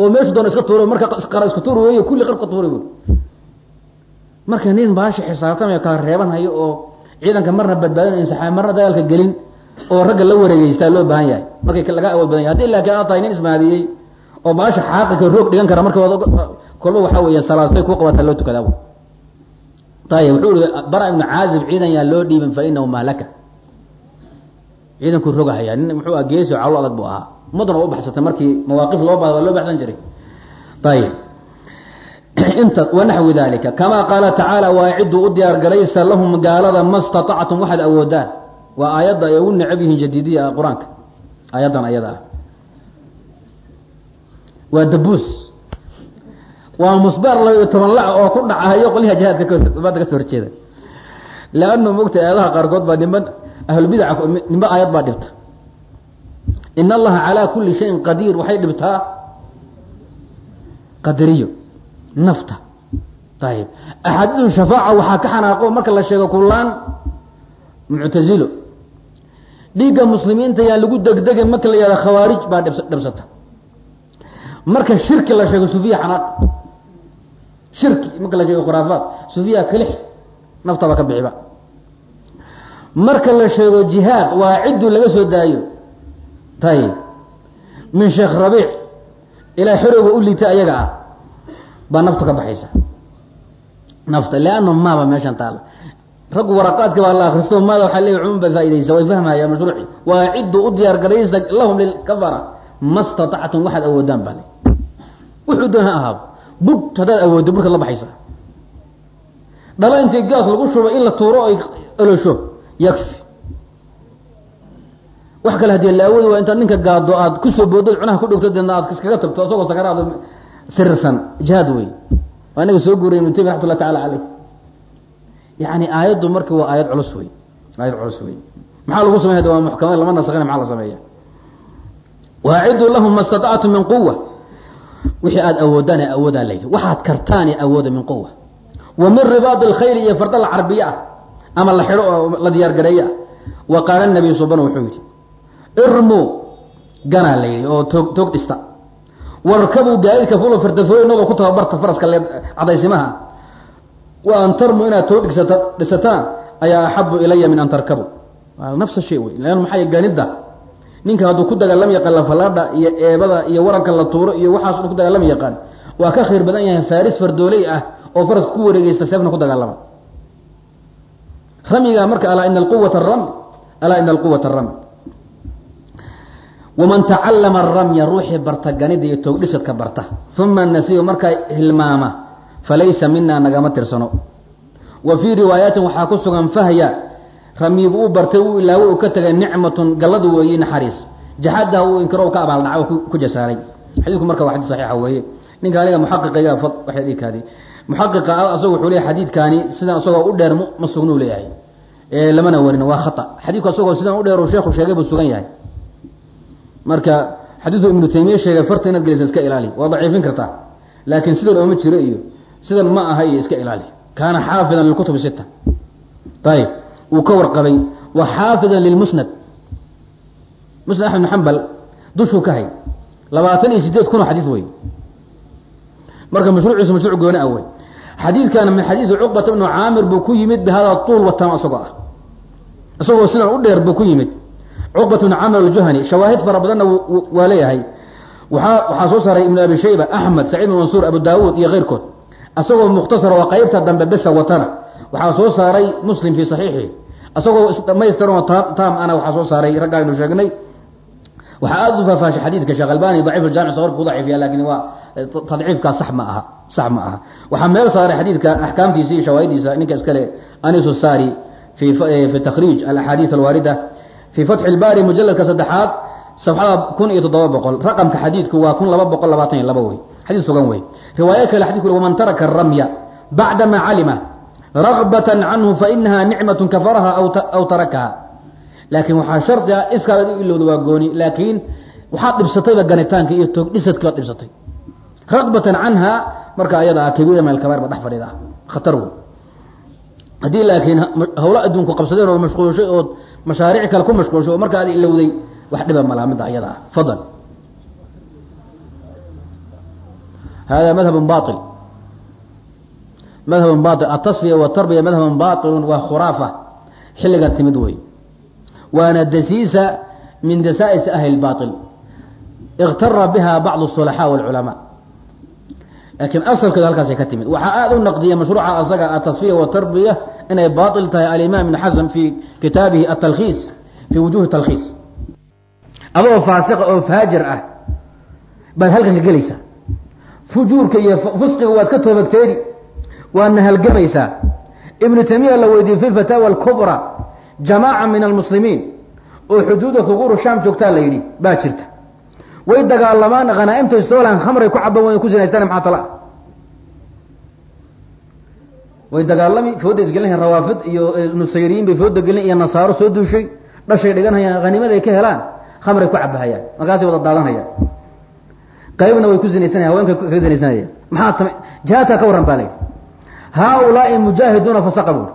oo meeshu doona iska tuura marka qara isku tuuri wey kulli qarka tuuri buuri marka nin baasha xisaabtamaya kala reebanhayo oo ciidanka marna badbaadin insaxaa marna dagaalka gelin oo ragga la wareegeystaa loo baahan yahay. Markay laga awood badan yahay. Hadii laakiin aad tahay nin ismaadiyey oo baasha xaaqika roog dhigan kara marka kolba waxaa weya salaastay ku qabataa loo tukadaa ayib wuxuu ihi bara ibnu caazib ciidan yaa loo dhiibin fa inahu mahlaka ciidankuu rogahaya nin muxuu ah geesi calo adag buu ahaa. Ummadduna u baxsatay markii mawaaqif loo baahda waa loo baxsan jiray. Ayib inta wanaxwi dalika kamaa qaala tacaala waa ciduu u diyaar garaysa lahum gaalada ma staطactum waxaad awoodaan waa aayadda ay ugu necab yihiin jadiidiya qur'aanka. Aayaddan ayada ah waa dabuus. Waa musbaar laba toban la oo ku dhacahayo qolyaha jihaadka badda ka soo horjeeda. Leannu mogta aayadaha qaarkood baa niman ahlubidaca nimba aayad baa dhibta. In allaha calaa kuli shayin qadiir waxay dhibtaa qadariyo nafta. Ayib axaadiidu shafaaca waxaa ka xanaaqo marka la sheego kulaan muctazilo dhiigga muslimiinta yaan lagu degdegin marka la yihahdo khawaarij baa dhibsata marka shirki la sheego sufiya xanaaq. Shirki marka la sheego khuraafaat sufiya kalix naftaba ka bixiba. Marka la sheego jihaad waa ciddu laga soo daayo. Tayib min sheekh rabiic ilaa xorowga u liita ayaga ah baa naftu ka baxaysa. Nafta leanna maaba meeshan taala raggu waraqaadka baa la akristo maada waxaa leeya cumuum baa faa'idaysa way fahmayaan mashruuci. Waa ciddu u diyaar garaysa lahum lilkafara ma statactum waxaad awoodaan baa le wuxuu doon ha ahaado bud haddaad awooddo burkaad la baxaysa. Dhalo intii gaas lagu shubo in la tuuro ay olosho yakfi wax kale haddii la awoodi waa intaad ninka gaado aad ku soo boodod cunaha ku dhogto deedna aad iskaga tagto isagoo sakaraad sirsan jihaad wey waa inaga soo guuriya ibnu taymiya raxmat ullah tacala caleyh yani aayaddu marka waa aayad culus wey aayad culus wey maxaa lagu samey hada waa muxkamad lama nasakina maxaa la sameeya waaciduu lahum ma statactum min quwa wixii aada awoodaan awoodaa layidhi waxaad kartaan ee awooda min quwa wa min ribaad alkhayli iyo fardala carbiye ah. Ama la xidho oo la diyaargareeye ah wa qaala nabiyu subana wuxuu yidhi irmuu ganaa la oo toog toog dhista. Warkabuu gaadidka fulo fardafooynagoo ku tababarta faraska le cadaysimaha wa an tarmuu inaad toog dhisata dhisataan ayaa axabu ilaya min an tarkabu. Nafsa shay wey lan maxay ganidda ninka hadduu ku dagaalam yaqaan lafalaadha iyo eebada iyo waranka la tuuro iyo waxaas ku dagaalam yaqaan waa ka khayr badan yahay faaris fardooley ah oo faraska ku wareegeysta seefna ku dagaalama ramiga marka alaa ina alquwata ramy alaa ina alquwata ramy waman tacallama aramya ruuxii barta ganida iyo toogdhisadka barta. Uma nasiyo markaa hilmaama falaysa minaa nagama tirsano. Wa fii riwaayaatin waxaa ku sugan fahya ramiibu u bartay uu ilaawo uu ka tegay nicmatun galladu weeye naxariis. Jaxadaha uu inkiro ka abaaldhaco ku jasaaray. Xadiidku marka waa xadid saxiixa weeye. Ninka aniga muxaqiqayga fad waxay dhikaadi muxaqiqa asagu wuxuu leeyahay xadiidkaani sidan isagoo u dheer ma sugnuu leeyahay. Lamana warin waa khata. Xadiidku asagoo sidan u dheer uu sheekhu sheegay buu sugan yahay. Marka xadiidu ibnu taymiya sheegay farta inaad gelisa iska ilaali. Waa daciifin kartaa. Laakiin sidan ooma jiro iyo sidan ma aha iyo iska ilaali. Kaana xaafidan lilkutubi sita ayib wuu ka warqabay wa xaafidan lilmusnad musnad. Axmed bn xambal dushuu ka hay. Labaatan iyo sideed kun oo xadiid wey marka mashruuciisu mashruuc gooni ah wey xadiidkana min xadiidi cuqbata bnu caamir buu ku yimid bihada tuul watam isagoo ah. Isagoo sidan u dheer buu ku yimid. Cuqbat bn camr aljuhani shawaahid fara badanna waa leeyahay. Waaa waxaa soo saaray ibnu abi shayba axmed saciid bn mansuur abu daawuud iyo keyrkood isagoo mukhtasar oo qeybta dambe besa watana. Waxaa soo saaray muslim fii saxiixi isagoo isdhamaystiran oo taam ana waxaa soo saaray ragga aynu sheegnay. Waxaa aada u faahfaashay xadiidka sheekh albani daciif aljamic sawrka ku daciifiya laakiin waa tadciifkaa sax ma aha sax ma aha. Waxaa meel saaray xadiidka axkaamtiisa iyo shawaahidiisa ninka iskale anisu sari fi fi takhriij alaxaadiis alwaarida fi fatxi ilbaari mujaladka saddexaad safxada kun iyo toddoba boqol. Raqamka xadiidku waa kun laba boqol labaatan iyo laba wey xadiid sugan wey riwaayo kale xadidku waman taraka aramya bacdama calima ragbata canhu fainaha nicmatun kafaraha aw tarakaha. Laakiin waxaa shardi ah iskaabaad u waa gooni laakiin waxaad dhibsatayba ganitaanka iyo toogdhisadki baad dhibsatay. Ragbatan canha marka ayada kabida meel kabair ba dhex khatar wey haddii laakiin hawlo adduunku qabsadeen oo mashquulshay ood mashaariic kale ku mashquulshay marka aad ilowday wax dhiba malaa ayada fadal. Hada madhabun bail madhabun bail atasfiya watarbiya madhabun baailun waa khuraafa. Xilligan timid wey waana dasiisa min dasaa'is ahli baail ikhtara biha bacdu sulaxaa wاlculamaa laakiin asalkeeda halkaasay ka timid. Waxaa aada u naqdiya mashruuca asaga atasfiya watarbiya inay baail tahay alimaam ibn xasan fii kitaabihi atalkhiis fii wujuhi talkhiis adoo faasiqa oo faajir ah baad halkan ka gelaysaa. Fujuurka iyo fusqiga waad ka toobadkeeni waadna halgamaysaa ibnu taymiya la weydiiyey fi fataawa alkubra jamaaca min almuslimiin oo xuduuda huquuru shaam joogtaa la yidhi baa jirta. Way dagaalamaan khanaa'imtay soolan khamray ku caban wayn ku sinaystaan maxaa tala? Way dagaalami fooda isgelinayaan rawaafid iyo nusayriyiin bay fooda gelin iyo nasaaro soo duushay dhashay dhiganhayaan hanimaday ka helaan khamray ku cabahayaan markaasay wada daadanhayaan qaybna way ku zinaysanaya haweenkay kaga zinaysanayaan maxaa tam jihaadkaa ka warran baa layidhi haaulaai mujaahiduuna fasaqa buuri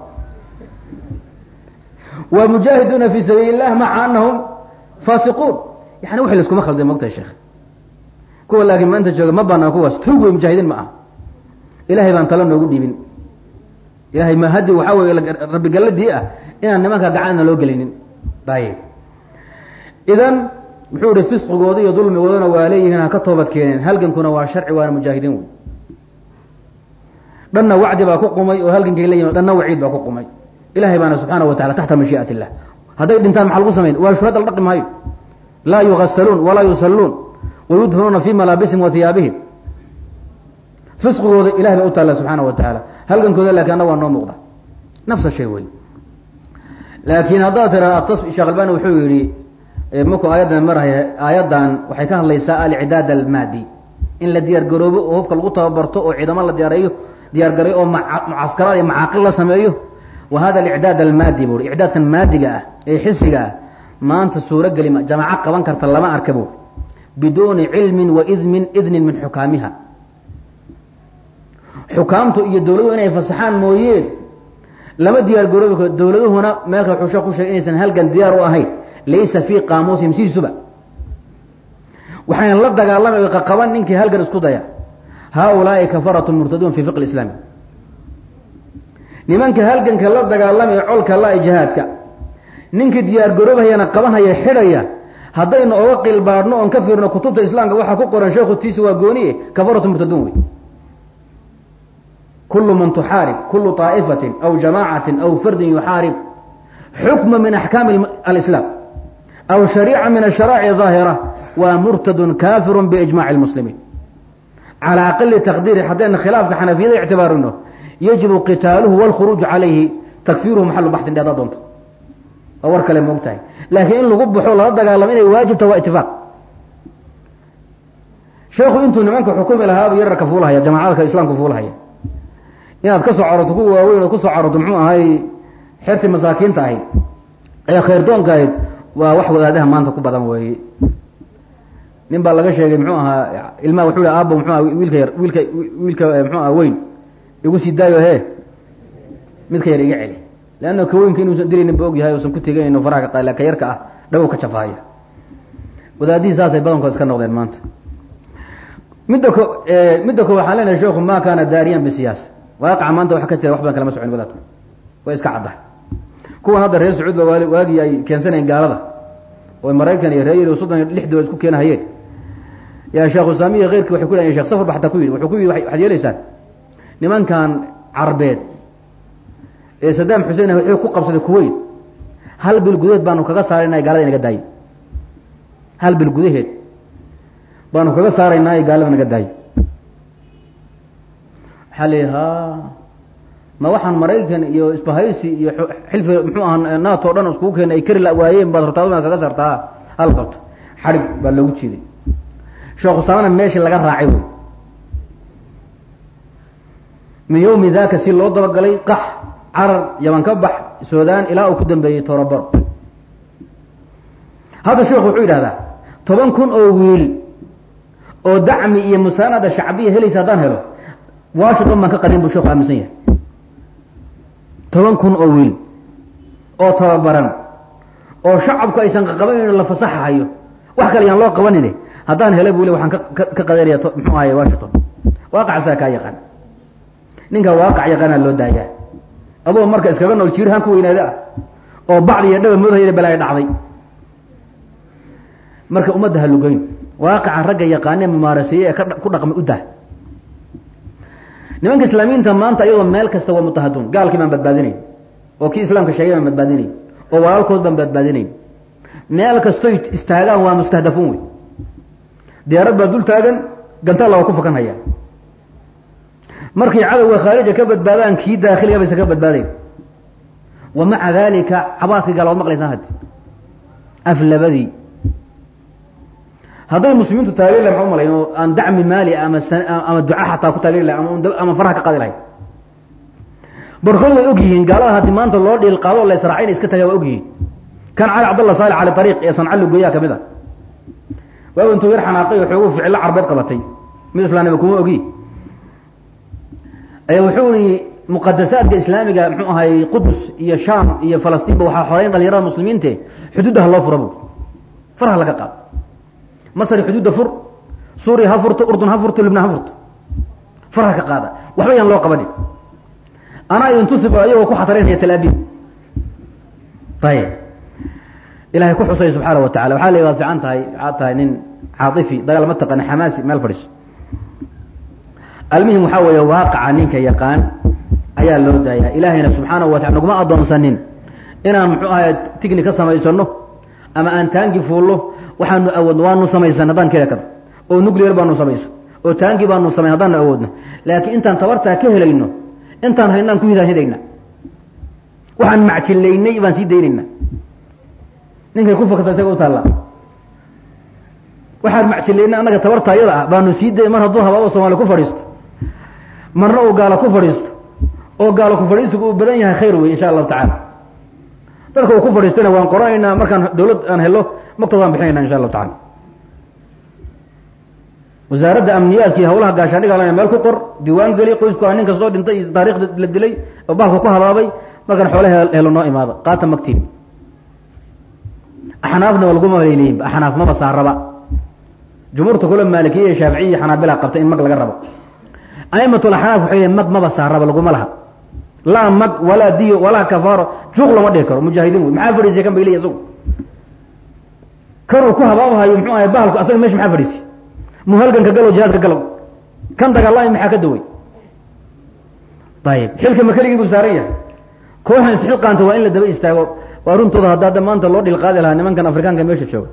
wa mujaahiduuna fi sabiili illah maca anahum faasiquun yani wixii laskuma khalday mogtahay sheekh kuwa laakiin maanta jooga ma banaan kuwaas tuug wey mujaahidiin ma ah ilahay baan talo noogu dhiibin ilahay ma haddi waxaa wey rabbi galladii ah inaan nimanka gacanna loo gelinin bay idan muxuu ihi fisqigooda iyo dulmigoodana waa leeyihiin ha ka toobad keeneen halgankuna waa sharci waana mujaahidiin wey dhanna wacdi baa ku qumay oo halgankay la yimi dhanna waciid baa ku qumay. Ilahay baana subxaana wa tacala taxta mashii'at illah hadday dhintaan maxaa lagu samayn waa shuhada la dhaqi maayo. Laa yugasaluun walaa yusalluun wayudfanuuna fi malaabisihim wa hiyaabihim fisqigooda ilahay baa u taalla subxaana wa tacaala halgankooda laakiin anna waa noo muuqda. Nafsa shay wey laakiin haddaad tira sheekh albani wuxuu yihi markuu aayaddan maraya aayaddan waxay ka hadlaysaa alcidaad almaadi. In la diyaar garoobo oo hubka lagu tababarto oo ciidamo la diyaareeyo diyaar gareeyo oo mucaskaraad iyo macaaqil la sameeyo. Wa hada alicdaad almaadi bui icdaadkan maadiga ah ee xisiga ah maanta suurogeli jamaaco qaban karta lama arka bu biduuni cilmin wa idmin idnin min xukaamiha. Xukaamtu iyo dowladuhu inay fasaxaan mooyeen lama diyaar garoobi karo. Dowladuhuna meelka xusho ku sheegay inaysan halgan diyaar u ahayn. Laysa fii qaamuusihim sidiisuba waxayna la dagaalamay qaqaban ninkii halgan isku daya haaulaai kafaratu murtaduun fi fiqi islaami nimanka halganka la dagaalamaya colka la jihaadka ninkii diyaar garoobhayana qabanhaya xidhaya haddaynu oga qilbaadhno oon ka fiirno kutubta islaamka waxaa ku qoran sheekhu tiisi waa gooniye kafaratu murtaduun wey kulu man tuxaarib kulu طaa'ifatin aw jamaacatin aw fardin yuxaarib xukma min axkaami alislaam aw shariica min asharaaci daahira waa murtadun kafiru biijmaci lmuslimiin calى aqali taqdiiri haddayna khilaafka xanafiyada ictibaarino yajibu qitaaluhu wاlkhuruuju calayhi takfiruhu maxalu baxtin hadaad doonto waa war kale moog tahay laakiin in lagu baxo lala dagaalamo inay waajibta waa itifaaq sheekhu intuu nimanka xukumi lahaabu yararka fuulahaya jamaacadka islaamka fuulahaya inaad ka soo caroto kuwa waaweyn oo ku soo caroto muxuu ahay xertii masaakiinta ahayd ee khayrdoonka ahayd waa wax wadaadaha maanta ku badan weeye nin baa laga sheegay muxuu ahaa ilmaha wuxuu hi aabo muxuu aha wiilka yar wiilka wiilka muxuu aha weyn igu sii daayo he midka yar iga celi. Leanna ka weynka inuusan diraynin ba og yahay usan ku teganayno faraha ka qaala ka yarka ah dhagow ka jafahaya wadaadihii saasay badankood iska noqdeen maanta. Midda ko midda ko waxaan leenahay sheekhu ma kaana daariyan bisiyaasa waaqaca maanta waxa ka jira wax badan kalama socon wadaadku way iska caddahay kuwan hadda reer sacuud ba waagii ay keensanayeen gaalada. Oo maraykan iyo reer yar soddon iyo lix dowlad isku keenahayeen yaa sheekh usaamiya keyrkii waxay ku dhahayen shekh safar ba xataa ku yidhi wuxuu ku yidhi waxaad yeelaysaan nimankan carbeed ee sadaam xuseen wuxuu ku qabsaday kuweyt hal bil gudaheed baanu kaga saaraynaa gaalada inaga daayo hal bil gudaheed baanu kaga saaraynaa gaalada naga daayo waxaa la yihi ha ma waxaan maraykan iyo isbahaysi iyo xilfi muxuu ahaa nato o dhan iskugu keena ay baa loogu jiiday sheekh usaamana meeshii laga raacay wey min yawmi daka si loo dabagalay qax carar yaman ka bax suudaan ilaa uu ku dambeeyey torobaro hadda sheekhu wuxuu yidhahdaa toban kun oo wiil oo dacmi iyo musaanada shacbiya helaysa haddaan helo washington baan ka qadin buu sheekhu aaminsan yahay. Toban kun oo wiil oo tababaran oo shacabku aysan qaqabanan la fasaxahayo wax kale yaan loo qabanine haddaan hela buu le waxaan ka qadanaya muxuu ahaye washington waaqacasaa kaa yaqaan. Ninka waaqac yaqaanaa loo daayaa. Adoo marka iskaga nool jiirhaan ku weynaada ah oo bacdi iyo dhaba moodhayda balaayo dhacday marka ummadda ha lugeyn waaqaca ragga yaqaanee mumaaraseeye ee ku dhaqmay u dah nimanka islaamiyiinta maanta iyadoo meel kasta waa mutahaduun gaalkii baan badbaadinayn oo kii islaamka sheegay baan badbaadinayn oo walaalkood baan badbaadinayn meel kastoy istaagaan waa mustahdafuun wey diyaarad baa dul taagan gantaalla waa ku fakan hayaa markay cadowga khaarija ka badbaadaan kii daakhiliga baysa ka badbaadayn wa maca dalika cabaadka gaal waad maqlaysaan haddi af labadii. Hadday muslimiintu taageeri lahay maa malayn oo aan dacmi maali ama duca xataa ku taageeri lahay ama faraha ka qaadi lahay barkood way og gaalada haddii maanta loo dhiil qaado la israacayna iska tagaa waa og kan cali cabdallah saali cali ariiq ee sanca lugoyaa ka mid a waagu intuu yar xanaaqay oo xoogu ficillo carbeed qabatay. Mid islaamnima kuma ogi. Wuxuu ihi muqadasaadka islaamiga muxuu ahay qudus iyo sham iyo falastiinba waxaa xoreyn dhalinyarada muslimiinte xuduudda ha loo fura bu laga qaado masri xuduudda fur suuriya ha furto urdun ha furto libnaan ha furto. Farha ka qaada. Waxba yaan loo qabanin. Anaa idin tusiba ayagoo ku xatareynaya talaabib ayib ilahay ku xusay subxaana wa tacala waxaa la waad fiican tahay waxaad tahay nin caaifi dagaal ma taqaana xamaasi meel fadhiso. Almuhim waxaa weeye waaqaca ninka yaqaan ayaa loo daayaa. Ilaahayna subxaanahu wa tacala naguma addoonsanin inaan muxuu ahay tigni ka samaysano ama aan taangi fuullo waxaanu awoodno waanu samaysan haddaan keda kada oo nuclear baanu samaysan oo taangi baanu samayn haddaanu awoodno laakiin intaan tabartaa ka helayno intaan haynaan ku hidaan hidayna waxaan macjilaynay baan sii daynayna ninkay ku fakata isaga u taalla. Waxaan macjilaynay annaga tabarta ah baanu sii day mar hadduu habaabo soomaali ku fadhiisto. Marna uu gaalo ku fadhiisto. Oo gaalo ku fadhiistigu uu badan yahay khayr wey insha allahu tacaala. Dadka uu ku fadhiistana waan qoranaynaa markaan dawlad aan helo magtoodaan bixinayna insha allahu tacala wasaaradda amniyaadka iyo hawlaha gaashaandhiga meel ku qor diiwaan geli qoysku nin kastoo dhintay iyo taarikhda la dilay oo bahalka ku habaabay markaan xoole helo noo imaado. Qaata magtiin axnaafna waa laguma leeliyiinba axnaaf maba saaraba. Jumhuurta kule maalikiya iyo shaaficiya iyo xanaabila qabta in mag laga rabo. Aimatul axnaaf waxay yihiin mag maba saaraba laguma laha. Laa mag walaa diyo walaa kafaaro juuq lama dhihi karo. Mujaahidiin wey. Maxaa fadhiisiya kan bay leeyi isagu kanuu ku habaabahayo muxuu ahay bahalku asaga meesha maxaa fadhiisi muhalganka galow jihaadka galow kan dagaalami maxaa ka daway ayib xilka ma keligii buu saaran yahay. Kooxan isxilqaanta waa in la daba istaago waa runtooda haddaada maanta loo dhil qaadi lahaa nimankan afrikaanka meesha jooga.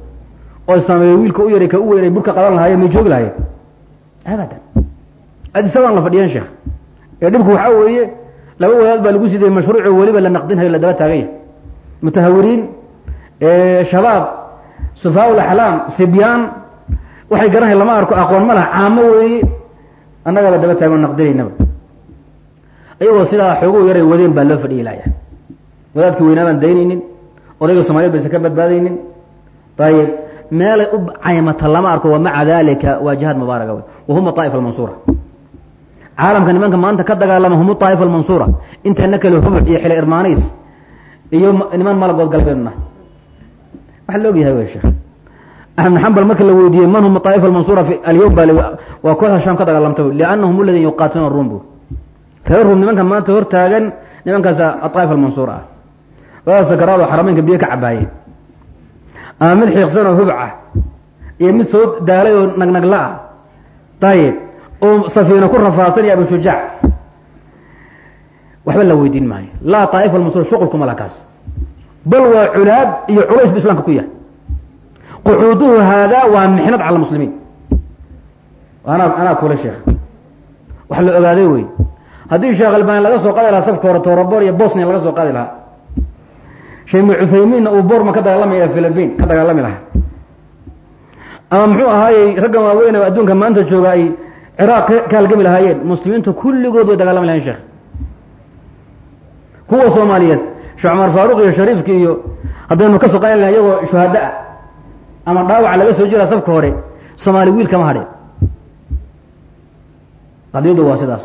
Oo sameeyo wiilka u yaray ka u weynay burka qadan lahaayeen may joogi lahaayeen. Abadan. Adisagaan la fadhiyeen sheekh ee dhibku waxaa weeye laba wadaad baa lagu sidayey mashruuco weliba la naqdinhayo la daba taagan yahay mutahawiriin shabaab sufaa laxlaam sibyaan waxay garanahay lama arko aqoon ma laha caamo weeye. Annagaa la daba taago naqdinaynaba. Iyagoo sidaa xoogu yaray wadeen baa loo fadhiyi laaya wadaadkii weynaa baan daynaynin odayga soomaaliyed baysan ka badbaadaynin. Ayib meelay u caymata lama arko wa maca dalika waa jihaad mubaaraga wey. Wahuma aa'ifa almansuura. Caalamka nimanka maanta ka dagaalama hum aa'ifa almansuura. Intana kale hubuc iyo xile irmaanays iyo niman malagood galbeednu nahay waxa la og yahay wey sheekh. Axmed xambal marka la weydiiyey man hum aa'ifa almansuura fi alyawm baa waa kooxda shaam ka dagaalamta liannahum aladiina yuqaatiluuna ruum bu reer ruum nimanka maanta hor taagan nimankaas aaa'ifa almansuura ah waa sakaraado xarameynka biyo ka cabaayey ama mid xiiqsan oo hubc ah iyo mid soo daalay oo nagnagla ah. Ayib oo safiina ku rafaadsan iyo abushujaac waxba la weydiin maayo. Laa aa'ifa almansuura shuqulkuma laha kaas bal waa culaad iyo culays bu islaamka ku yahay. Qucuuduhu haadaa waa mixnad cala muslimiin. Anaa anaa kula sheekh. Wax la ogaaday wey haddii sheekh albani laga soo qaadi lahaa safka hore torobor iyo bosnia laga soo qaadi lahaa sheekh uthaymiinna uu borma ka dagaalamaya philipiin ka dagaalami lahaa. Ama muxuu ahaayey raggan waaweyn oo adduunka maanta jooga ay ciraaq ka halgami lahaayeen. Muslimiintu kulligood way dagaalami lahayen sheekh kuwa soomaaliyeed sheekh cumar faaruq iyo shariifki iyo haddaynu ka soo qaadi lahay iyagoo shuhada ah ama dhaawaca laga soo jira safka hore soomaali wiil kama hadhe. Qadiyaddu waa sidaas.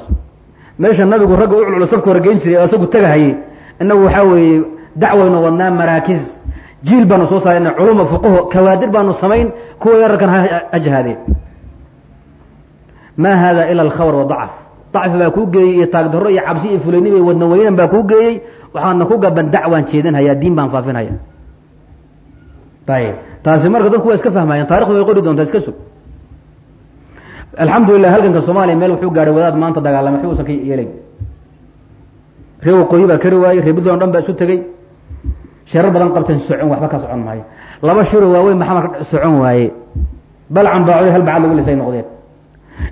Meesha nabigu ragga u culculo safka hore geyn jiray oo isagu tagahayey. Innagu waxaa weeye dacwaynu wadnaa maraakiz. Jiil baanu soo saarayna culuma fuqaho kawaadir baanu samayn kuwa yararkan ha jahaadeen. Ma hada ila alkhawr wa dacf. Dacfi baa kuu geeyey iyo taagdarro iyo cabsi iyo fulayniba iyo wadna weynan baa kuu geeyey. Waxaadna ku gaban dacwaan jeedinhayaa diin baan faafinhaya ayib taasi marka dadku waa iska fahmayaan taarikhdu way qori doontaa iska sug. Alxamdulilah halganka soomaaliya meel wuxuu gaadhay wadaad maanta dagaalamay usan ka yeelayn ree waqooyi baa kari waayey ree puntland o dhan baa isu tegey shirar badan qabteen socon waxba ka socon maayo. Laba shiro waaweyn maxamed ka socon waaye? Bal cambaacoy hal bacad lagu lisay noqdeen.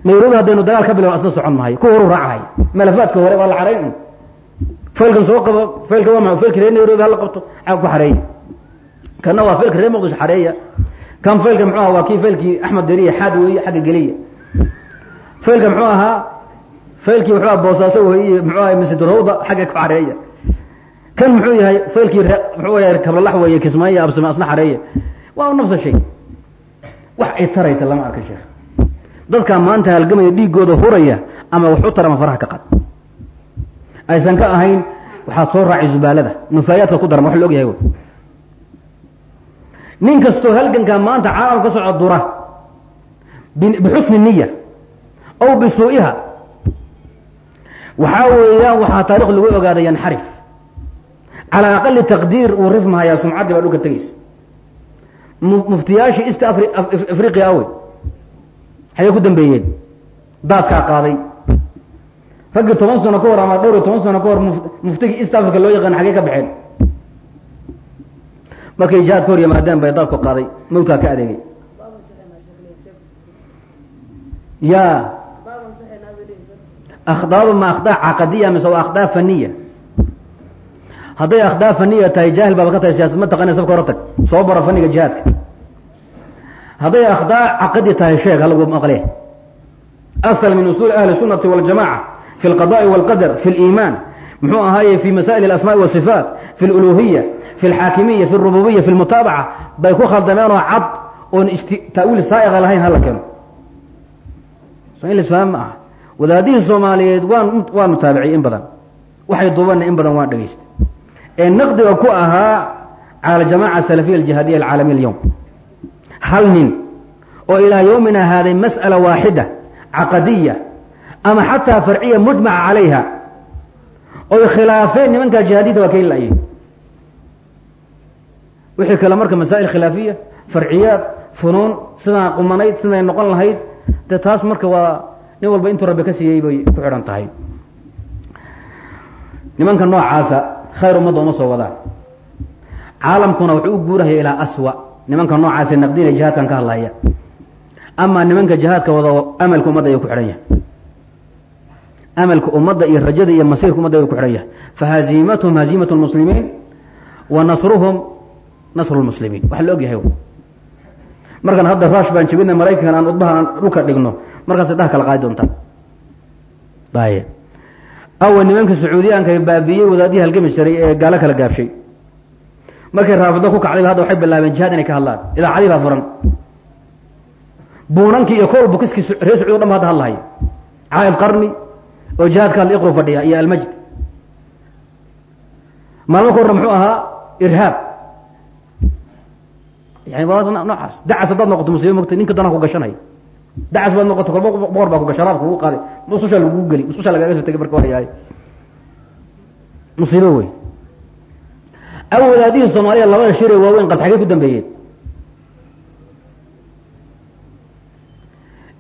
Nairobi haddaynu dagaal ka bilowna isna socon maayo. Kuwa horu raachay malafaadka hore waa la carayn faylkan soo qabo faylka waa maa faylka reer nairobi hala qabto xagga ku xareeya kanna waa faylka reer muqdisho xareeya. Kan faylka muxuu aha waa kii faylkii axmed deriya xaad weeye xagga geliya faylka muxuu ahaa faylkii muxuu aha boosaaso weeye muxuu aha misidarowda xagga ku xareeya kan muxuu yahay faylkii muxuu yahay kablalax weeye kismaayo absame asna xareeya waa nafsa shay. Wax ay taraysa lama arka sheekh. Dadkaa maanta halgamaya dhiigooda huraya ama wax u tar faraha ka qad. Aysan ka ahayn waxaad soo raaci zubaalada nufaayaadka ku daran wax la og yahay nin kastoo halgankaa maanta caalam ka soco dura bixusni niya aw bisuu'iha waxaa weeyaan waxaa taarikh lagu ogaaday yanxarif calaa aqali taqdiir uu rifmahayaa sumcaddii baa dhulka tegaysa muftiyaashii east afriqiya awey xagee ku dambeeyeen. Daadkaa qaaday. Raggii toban sano ka hor ama dhowr iyo toban sano ka hor muftigii east africa loo yaqaan xagee ka baxeen. Markay jihaad ka hor yimaadeen bay daadku qaaday. Mawtaa ka adeegay. Ya akhdaadu ma akhdaa caqadiya mise waa akhdaa faniya hadday akhdaa faniya tahay jaahil baaba ka tahay siyasad ma taqaana sabka hore tag. Soo bara faniga jihaadka. Hadday akhdaa caqadi tahay sheeg ha maqle asal min usuul ahli sunnati waljamaca fi lqada'i walqadar fi liimaan muxuu ahaaye fi masaa'il alasmaai wasifaat fi luluhiya fi alxaakimiya fi lrububiya fi lmutaabaca bay ku khaldameenoo cad oon ta'wiil saa'iqa lahayn hala keeno. In lisfahan ma aha wadaadihii soomaaliyeed waan waanu taabiciyay in badan. Waxay duubanna in badan waan dhegaystay ee naqdiga ku ahaa cala jamaca salafiya aljihaadiya alcaalamiya alyowm hal nin oo ilaa yowmina haaday mas'ala waaxida caqadiya ama xataa farciya mujmaca calayha oy khilaafeen nimankaa jihaadiyinta waa kain la'ye wixii kale marka masaa'il khilaafiya farciyaad funuun sidaan qumanayd siday noqon lahayd de taas marka waa nin walba intuu rabbi ka siiyey bay ku xidhan tahay. Nimanka noocaasa khayr ummadda uma soo wadaan caalamkuna wuxuu u guurahaya ilaa aswa nimanka noocaasa naqdina jihaadkan ka hadlaya. Amaa nimanka jihaadka wada amalka ummadda ayuu ku xidhan yahay. Amalka ummadda iyo rajada iyo masiirka umadda ayuu ku xidhan yahay. Fa haziimatuhum haziimat lmuslimiin wa nasruhum nasru lmuslimiin waxa la og yahay markaan hadda rush baan jebina maraykankan aan udbaha aan dhulka dhigno. Markaas dhaha kala qaadi doontaa bay awa nimanka sacuudiyaanka baabiiyey wadaadihii halgami jiray ee gaalo kala gaabshay. Markay raafida ku kacday hadda waxay bilaabeen jihaad inay ka hadlaan. Idaacadii baa furan. Buunankii iyo kool bukiskii reer sacuudi ba hadda hadlahaya caaid qarni oo jihaadka hadla iqru fadhiya iyo almajd maalmo ka horna muxuu ahaa irhaab. Yani noocaas. Dacas haddaad noqoto musiibo mogta ninka doonaa ku gashanaya dacas baad noqoto kolba boqor baa ku gasha raad kugu qaaday ususha lagugu geli ususha lagaga soo tegay marka waa yahay. Musiibo wey aw wadaadihii soomaaliya labada shire waaweyn qad xagee ku dambeeyeen.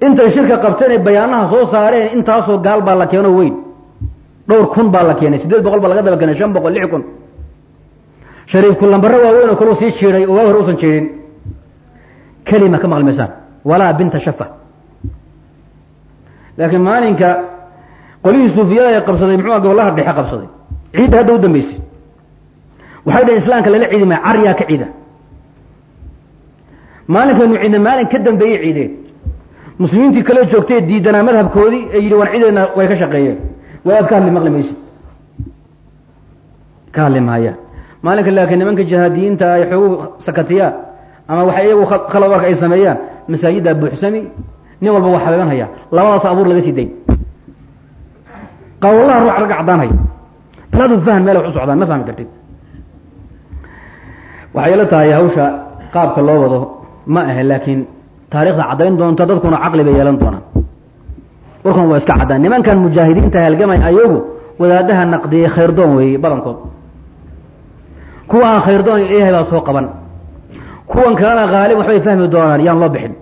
Intay shirka qabteen ay bayaanaha soo saareen intaasoo gaal baa la keeno weyn. Dhowr kun baa la keenay siddeed boqol baa laga daba keenay shan boqol lix kun. Shariifku lambare waaweyn oo kaluu sii jiiday oo waa hor usan jiirin kelima ka maqli walaa binta shafa laakiin maalinka qolihii suufiyada ee qabsaday muxuu gobolaha dhexe qabsaday. Ciidda hadda u dambeysay. Waxay dhaheen islaamka lala ciidi maya caryaa ka ciida. Maalinkaynu ciidna maalin ka dambeeyey ciideen muslimiintii kale joogtay diidanaa madhabkoodii ee yidhi waan ciideena way ka shaqeeyeen. Waaad ka hadli maqli maysid. Ka hadli maayaan maalinka laakiin nimanka jihaadiyiinta ay xoogu sakatiyaan ama waxay iyagu khalad ay sameeyaan masaajiddaa buuxsami nin walba waa xabeeban haya labadaas abuur laga sii day qawlaha ruux ragga caddaan haya fahm meel wax u socdaan ma fahmi kartid. Waxay la tahay hawsha qaabka loo wado ma ahe laakiin taarikhda caddayn doonta dadkuna caqli bay yeelan doonaan. Warkan waa iska caddaan. Nimankan mujaahidiinta halgamay ayagu wadaadaha naqdiyey khayrdoon weeye badankood. Kuwa aan khayrdoon ilaahay baa soo qaban. Kuwan kalena haalib waxbay fahmi doonaan yaan loo bixin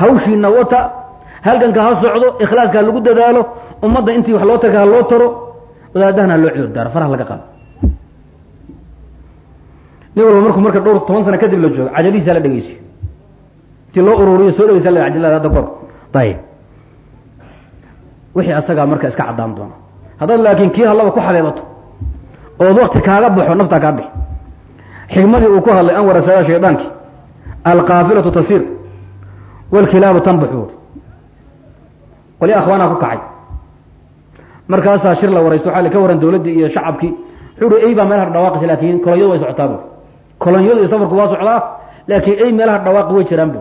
hawshiina wata halganka ha socdo ikhlaaska ha lagu dadaalo ummadda intii wax loo tarka loo taro wadaadahana ha loo cudur daaro faraha laga qaado. Nin walba markuu marka dhowr toban sano kadib la joogo cajalihiisa la dhegeysiyo. Intii loo ururiyo soo dhegeysa la ajilada hadda kor ayib wixii asagaa marka iska caddaan doona. Haddaad laakiin kii hallaba ku xabeebato ood wakti kaaga baxo naftaa kaa bixi. Xikmadii uu ku hadlay anwar asada shaydaankii alqaafilatu tasir walkilaabu tanbaxu qolya akhwaanaa ku kacay markaasaa shir la waraysto waxaa ka waran dawladdii iyo shacabkii wuxuu ey baa meelaha dhawaaqaysa laakiin kolonyadu way socotaa bu kolonyadu iyo safarku waa socdaa laakiin ey meelaha dhawaaqi way jiraan bu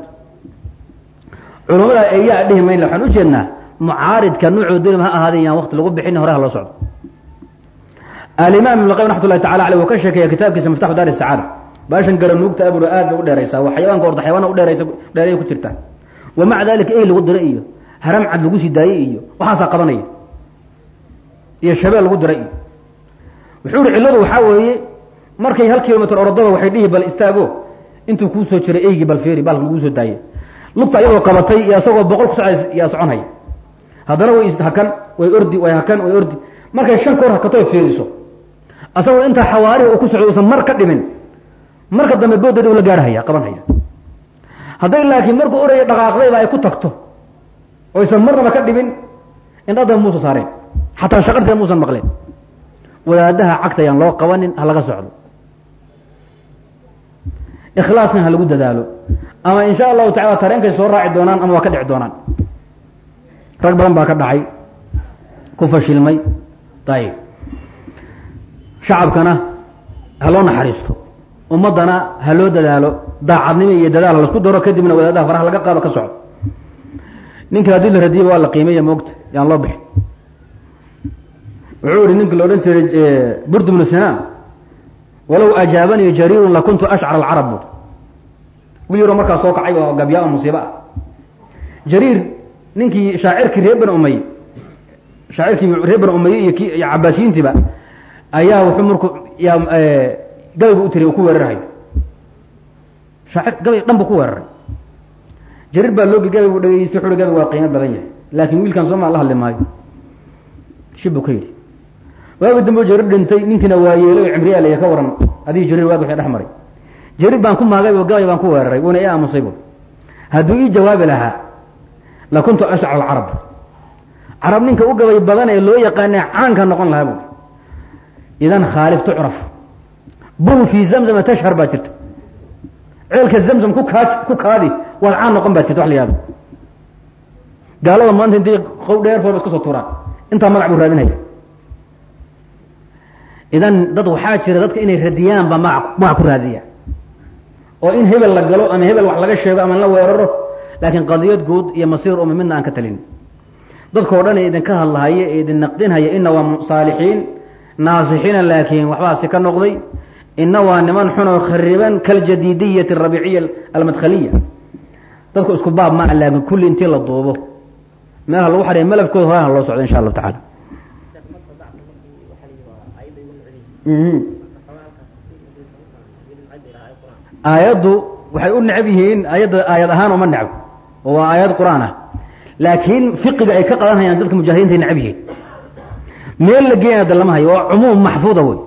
culamada eyaa dhihi mayn waxaan ujeednaa mucaaridka nuucoo dolim ha ahaadeen yaan wakti lagu bixin hore ha loo socdo alimaam ibn qayim raxmat ullahi tacala aleyh wuu ka sheekeeya kitaabkiisa miftaxu daar sacaada baashan garanuugta aburo aad bay u dheeraysaa waa xayawaanka orda jirtaa maca dalika ey lagu diray iyo. Haram cad lagu sii daayey iyo. Waxaasaa qabanaya. Iyo shabeel lagu diray iyo. Wuxuu ihi cilladu waxaa weeye markay hal kilomitr orodada waxay dhihi bal istaago. Intuu kuu soo jiray eygii bal feeri baalka laguu soo daayey lugta iyadoo qabatay iyo isagoo boqol ku socays yaa soconhaya haddana way hakan way ordi way hakan way ordi. Markay shan koor hakato feeriso. Asagoo intaa xawaarihi uu ku socdo usan mar ka dhimin. Marka dambe booda dhow la gaarhaya qabanhaya hadday laakiin markuu oraya dhaqaaqdayba ay ku tagto oysan marnaba ka dhimin indhadaba muusa saareen xataa shaqarteeda muusan maqleen wadaadaha cagta ayaan loo qabanin ha laga socdo. Ikhlaaskan ha lagu dadaalo. Ama in sha allahu tacala tareenkay soo raaci doonaan ama waa ka dhici doonaan. Rag badan baa ka dhacay ku fashilmay. Ayib shacabkana ha loo naxariisto ummaddana ha loo dadaalo daacadnimo iyo dadaal ha lasku daro kadibna wadaadaha faraha laga qaado ka socdo. Ninka haddii la radiyaba waa la qiimeeya moogta yaan loo bixin. Wuxuu yihi ninka la odhan jiray burd bnu sinaan walow ajaabanii jariirun lakuntu ashcar alcarab bur wiil yaroo markaa soo kacay oo gabyaa o musiibo ah. Jariir ninkii shaacirkii reer bani umay shaacirkii reer bani umaye iyo ki iyo cabaasiyiintiiba ayaa wuxuu markuu yaa gabaybu u tiriy uu ku weerarhayo shaacir gabay dhan bu ku weeraray jariir baa loogi gabay buu dhageystay wuxu gabay waa qiimo badan yahay. Laakiin wiilkan sooma la hadli maayo. Shib buu ka yidhi. Waagi dambe jariir dhintay ninkiina waa yeelay oo cimriyaa laya ka waran. Adii jariir waagi waxay dhex maray. Jariir baan ku maagay oo gabay baan ku weeraray wuuna i aamusay bu hadduu ii jawaabi lahaa la kuntu ashcar alcarab. Carab ninka u gabay badan ee loo yaqaana caanka noqon lahaa bu idan khaalif tucraf bul fii zamzama tashhar baa jirta. Ceelka zamzam ku kaa ku kaadi waad caan noqon baa jirta wax la gaalada maanta intay qow dheer fooba iska soo tuuraan. Intaa magac buu raadinaya idan dad waxaa jira dadka inay radiyaan baa ma magac ku raadiya. Oo in hebel la galo ama hebel wax laga sheego ama la weeraro laakiin qadiyad guud iyo masiir uma midna aan ka talin. Dadkao dhan ee idinka hadlahaya ee idin naqdinhaya ina waa saalixiin naasixiina laakiin waxbaasi ka noqday ina waa niman xunoo khariban kaljadidiyati arabiiciya almadkhaliya dadku isku baab maa laakiin kulli intii la duubo meelha lagu xadhiya malafkooda horaha loo socdo insha allahu tacala aayaddu waxay u necab yihiin ayadda aayad ahaan uma necb waa aayad qur'aan ah laakiin fiqiga ay ka qadanhayaan dadka mujaahidiinta ay necab yihiin meel la geenaya lama hayo waa cumuum maxfuuda wey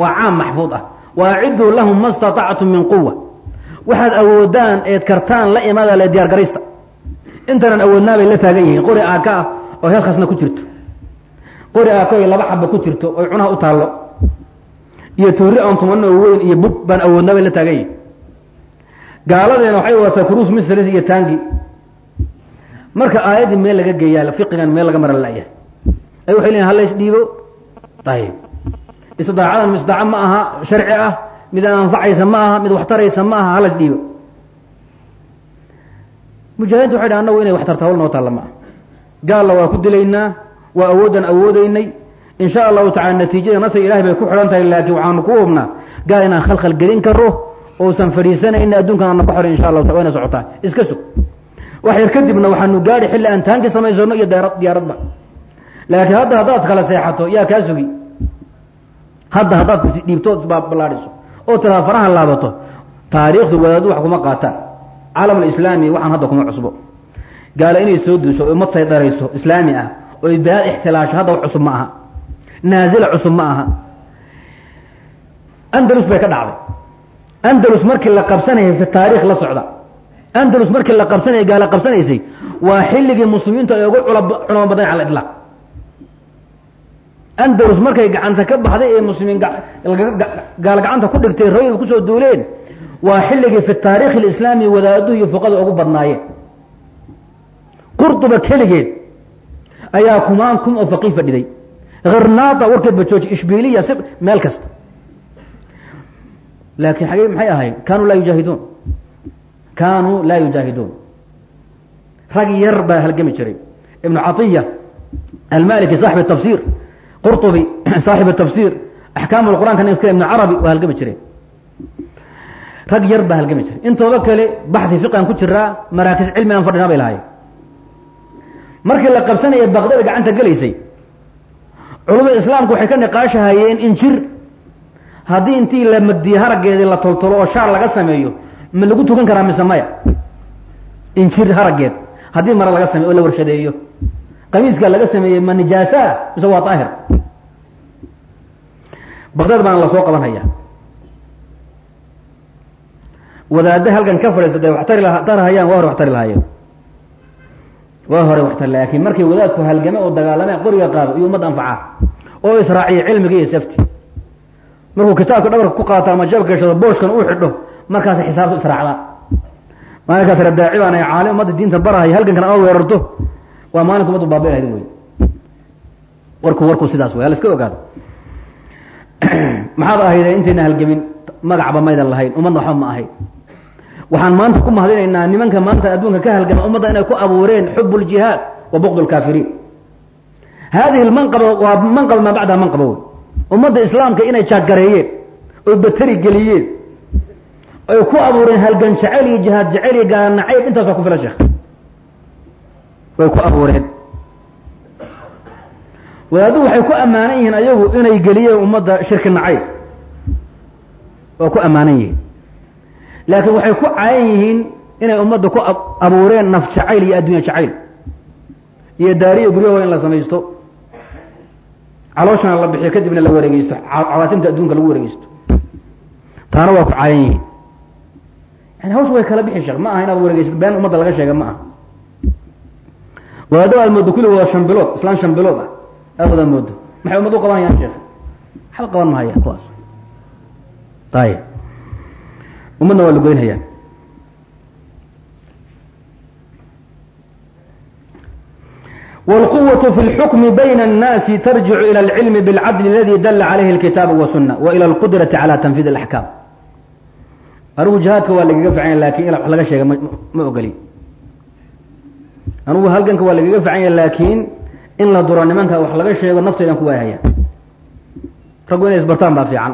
waa caam maxfuud ah wa aciduu lahum ma statactum min quwa waxaad awoodaan eed kartaan la imaada le diyaar garaysta intanan awoodnaa bay la taagan yihiin. Qori aaka ah oo heel khasna ku jirto. Qori aako ay laba xaba ku jirto oy cunaha u taallo. Iyo toori aan tumanno weyn iyo bug baan awoodnaa bay la taagan yihiin. Gaaladeena waxay wadataa cruis misrs iyo tangi marka aayaddii meel laga geeyaa fiqigan meel laga mara layahay ay waxay leeyihiin hala isdhiibo ayib istidaacadan istidaaca ma aha sharci ah mid aan anfacaysa ma aha mid waxtaraysa ma aha hala isdhiibo. Mujaahidiinta waxay dhahan anagu inay waxtarta hawl noo taalla ma aha. Gaalla waa ku dilaynaa waa awooddan awoodeynay in sha allahu tacala natiijada nasri ilahay bay ku xidhan tahay laakiin waxaanu ku hubnaa gaal inaan khalkhal gelin karo ousan fadhiisanayna adduunkan aana ka xorin insha allahu ta wayna socotaa. Iska sug. Wax kadibna waxaanu gaadhi xilli aan taanki samaysano iyo diyaarad diyaaradba laakiin hadda haddaad kala seexato yaa kaa sugi hadda haddaad dhiibto isbaballaadhiso oo tiraa faraha laabato taariikhdu wadaadu wax kuma qaataan. Caalam alislaami waxaan hadda kuma cusbo. Gaalo inay soo duusho o ummad saydharayso islaami ah oo baad ixtilaasho hadda wax cusub ma aha. Naazila cusub ma aha. Andalus bay ka dhacday. Andalus markii la qabsanayay fi taarikh la socda. Andalus markii la qabsanayay gaala qabsanaysay waa xilligii muslimiintu ay ugu culamo badan cala ilaaq andalus markay gacanta ka baxday ee muslimiin gaal gacanta ku dhigtay rayb ku soo duuleen waa xilligii fi taarikh اlislaami wadaaduhu iyo fuqada ugu badnaayeen. Qurduba keligeed ayaa kumaan kum oo faqih fadhiday. Harnaada warkeed bajooji ishbiliya si meel kasta. Laakiin agey maxay ahayd kaanuu laa yujaahiduun. Kaanuu laa yujaahiduun. Rag yar baa halgami jiray. Ibnu caiya almaliki saaxib tafsir qurطubi saaxib tafsir axkaam qur'anka nin iska ibnu carabi waa halgami jireen rag yar baa halgami jiray. Intooda kale baxi fiqan ku jiraa maraakis cilmi aan fadhina bay lahaayeen. Markii la qabsanaya baqdada gacanta gelaysay culumada islaamku waxay ka niqaashahayeen in jir haddii intii la madiye haraggeedii la toltolo oo shaar laga sameeyo ma lagu tukan karaa mise maya? Injir haraggeed haddii mare laga sameyo oo la warshadeeyo qamiiska laga sameeyey ma nijaasaa mise waa daahir baqdad baana la soo qaban hayaa wadaadda halkan ka fadhiista dee wax tari la tarhayaan waa hore wax lahaayeen. Waa hore wax laakiin markay wadaadku halgame oo dagaalame qoriga qaado iyo ummadda anfaca oo israaciya cilmiga iyo safti. Markuu kitaabka dhabarka ku qaato ama jabka gashado booshkan uu xidho markaas xisaabtu israacda maalinkaa tira daaci baan ay caalim ummadda diinta barahay halgankan ama weerarto waa maalinka umaddu baabi lahayd wey warku warku sidaas wey halaska ogaado? Maxaad ahayde intayna halgamin magacba maydan lahayn ummadna waxba ma ahayn. Waxaan maanta ku mahadinaynaa nimanka maanta adduunka ka halgama ummadda inay ku abuureen xub ljihaad wa buqd lkaafiriin hadihi lmanqaba waa manqaba maa bacdaha manqaba wey ummadda islaamka inay jaagareeyeen oy bateri geliyeen ay ku abuureen halgan jecel iyo jihaad jecel iyo gaala nacayb intaas waa ku filan sheekh way ku abuureen. Wadaaddu waxay ku ammaanan yihiin ayagu inay geliyeen ummadda shirki nacayb waa ku ammaanan yihiin. Laakiin waxay ku caayan yihiin inay ummadda ku abuureen naf jacayl iyo addunya jacayl. Iyo daariyo guryaho in la samaysto. Calooshana la bixiyo kadibna la wareegeysto cawaasimta adduunka lagu wareegeysto taana waa ku caayan yihiin. Yani hawsha way kala bixi sheekh ma aha inaad wareegeysid been ummadda laga sheega ma aha wadaado aad moodo kulli wada shan bilood islaan shan bilood ah aad wada moodo maxay ummad u qabanayaan sheekh waxba qaban mahayaan kuwaas ayib ummadna waa lugeynhayaan والقوة في الحكم بين الناس ترجع إلى العلم بالعدل الذي دل عليه الكتاب والسنة وإلى القدرة على تنفيذ الأحكام anugu jihaadka waa lagaga ficanya lakin in wax laga sheega ma ogoli anugu halganka waa lagaga ficanya laakiin in la duro nimanka wax laga sheego naftaydan ku waayhaya raggu inay isbartaan baa fiican.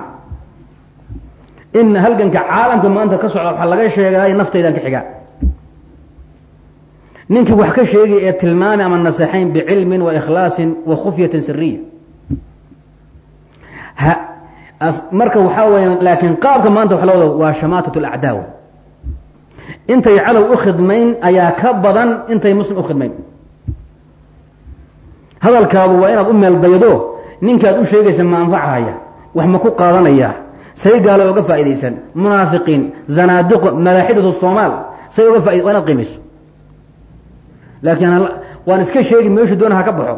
In halganka caalamka maanta ka socda wax laga sheegay naftaydan ka xiga. Ninkii wax ka sheegay ee tilmaami ama naseexayn bicilmin wa ikhlaasin wa khufyatin siriya marka waxaa weya laakiin qaabka maanta wax lawada waa shamaatat alacdaaw intay cadow u khidmayn ayaa ka badan intay muslim u khidmayn. Hadalkaadu waa inaad u meel daydo ninkaad u sheegaysa ma anfacahaya wax ma ku qaadanaya. Say gaalo oga faa'idaysan munaafiqiin zanaadiqo madaaxidatu soomaal say oga faaid waa inaad qiimayso laakiin waan iska sheegi meeshu doona ha ka baxo.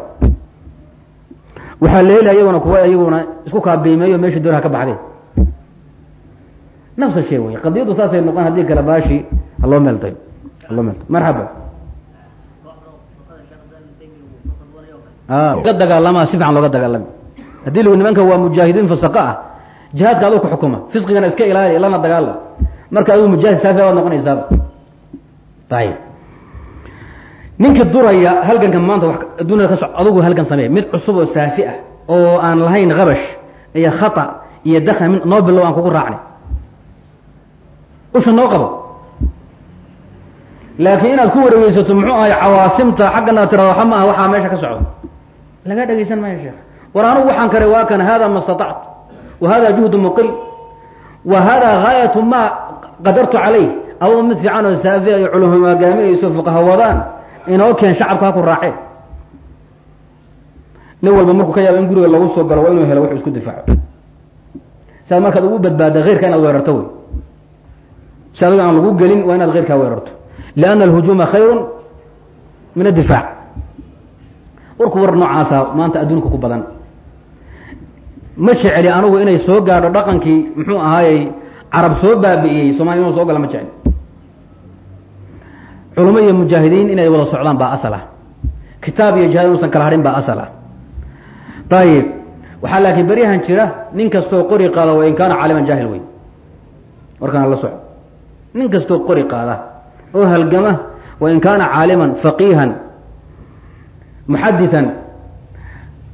Waxaa la ayaguna kuwa iyaguna isku kaabiimeeyo meesha doon ka baxday nafsa shay wey qadiyaddu saasay noqon haddii kale baashi haloo meeltayo haloo meeltayo marxaba ga dagaalamaa si fiican looga dagaalami haddii lagu nimanka waa mujaahidiin fasaqa ah jihaadka aduu ku xukuma fisqigana iska ilaali lana dagaalam marka adigu mujaahid saafi waad noqonaysaaba ayib ninkii duraya halganka maanta wa adduunyada ka adugu halgan samee mid cusub oo saafi ah oo aan lahayn qabash iyo khata iyo dakhan min noo bilow aan kugu raacnay usha noo qabo. Laakiin inaad ku wareegeysato muxuu ahay cawaasimta xaggana tirado waxa ma aha waxaa meesha ka socda laga dhegaysan maayo sheekh. War anugu waxaan kare waa kan hada ma statactu wa hada juhdu muqil? Wa hada gaayatu ma qadartu calayh? Adoo mid fiican oo saafi ay culum hogaaminayso fuqaha wadaan inoo keen shacabka ha ku raaceen nin walba markuu ka yaabo in guriga lagu soo galo waa inuu helo wuxuu isku difaaco. Si aad markaad ugu badbaada heyrka inaad weerarto wey si adigo aan lagu gelin waa inaad heyrkaa weerarto. Lianna alhujuuma khayru min addifaac warku war noocaasa maanta adduunka ku badan. Ma jeceli anugu inay soo gaadho dhaqankii muxuu ahaayey carab soo baabi'iyey soomaliya inuu soo gala ma jecli culamo iyo mujaahidiin inay wada socdaan baa asal kitaab iyo jihaad inuusan kala hadhin baa asal ah waxaa laakiin beryahan jira nin kastoo qori qaada wa in kaana caaliman jaahil wey warkaan la soco nin kastoo qori qaada oo halgama wa in kaana caaliman faqiihan muxadian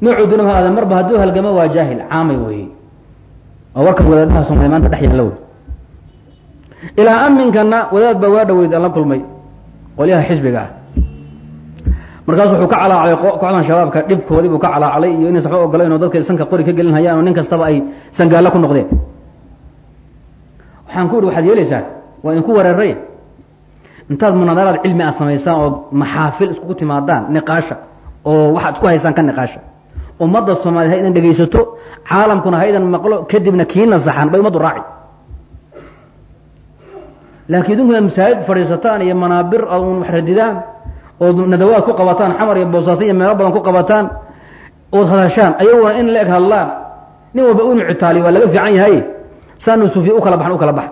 noocuu duna ha aada marba hadduu halgamo waa jaahil caamay weeye. Oo warkan wadaadaha soomaliya maanta dhex yaalla wey. Ilaa aminkana wadaad baa waa dhaweyd la kulmay qolyaha xisbiga ah. Markaas wuxuu ka calaacalay kooxdan shabaabka dhibkoodii buu ka calaacalay iyo inaysan waxba ogolayn oo dadka sanka qori ka gelin hayaan oo nin kastaba ay sangaallo ku noqdeen. Waxaan ku ihi waxaad yeelaysaan waa idinku wereeray intaad munaadaraad cilmi ah samaysaan ood maxaafil iskugu timaadaan niqaasha oo waxaad ku haysaan ka niqaasha. Ummadda soomaliya ha idan dhegaysato caalamkuna ha idan maqlo kadibna kii nasaxan bay ummaddu raaci laakiin idinku inaad masaajid fadhiisataan iyo manaabir un wax radidaan ood nadawaad ku qabataan xamar iyo boosaaso iyo meelo badan ku qabataan ood hadashaan ayaguna in la eg hadlaan. Nin walba inu citaaliyo waa laga fiican yahay. Saanu suufiya u kala baxan u kala bax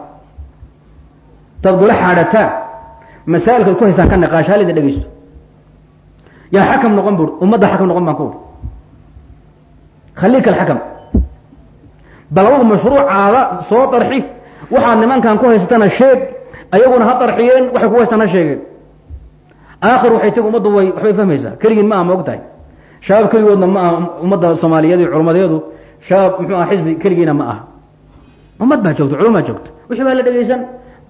taad gola xaadhataan ku haysaan ka niqaasha hal idin dhegeysto yaa xakam noqon buri ummadda xakam noqon baan ku uri khaliika alxakam bal mashruucaada soo darxi waxaad nimankan ku haysatana sheeg ayaguna ha darxiyeen waxay ku haystaan ha sheegeen. Aakhir waxay tegi ummaddu way waxbay fahmaysaa. Keligiin ma aha ma og shabaab keligoodna ma aha ummadda soomaaliyeed iyo culamadeedu shabaab muxuu aha xisbi keligiina ma aha. Ummad baa joogta culamaa joogta. Wixii baa la dhegaysan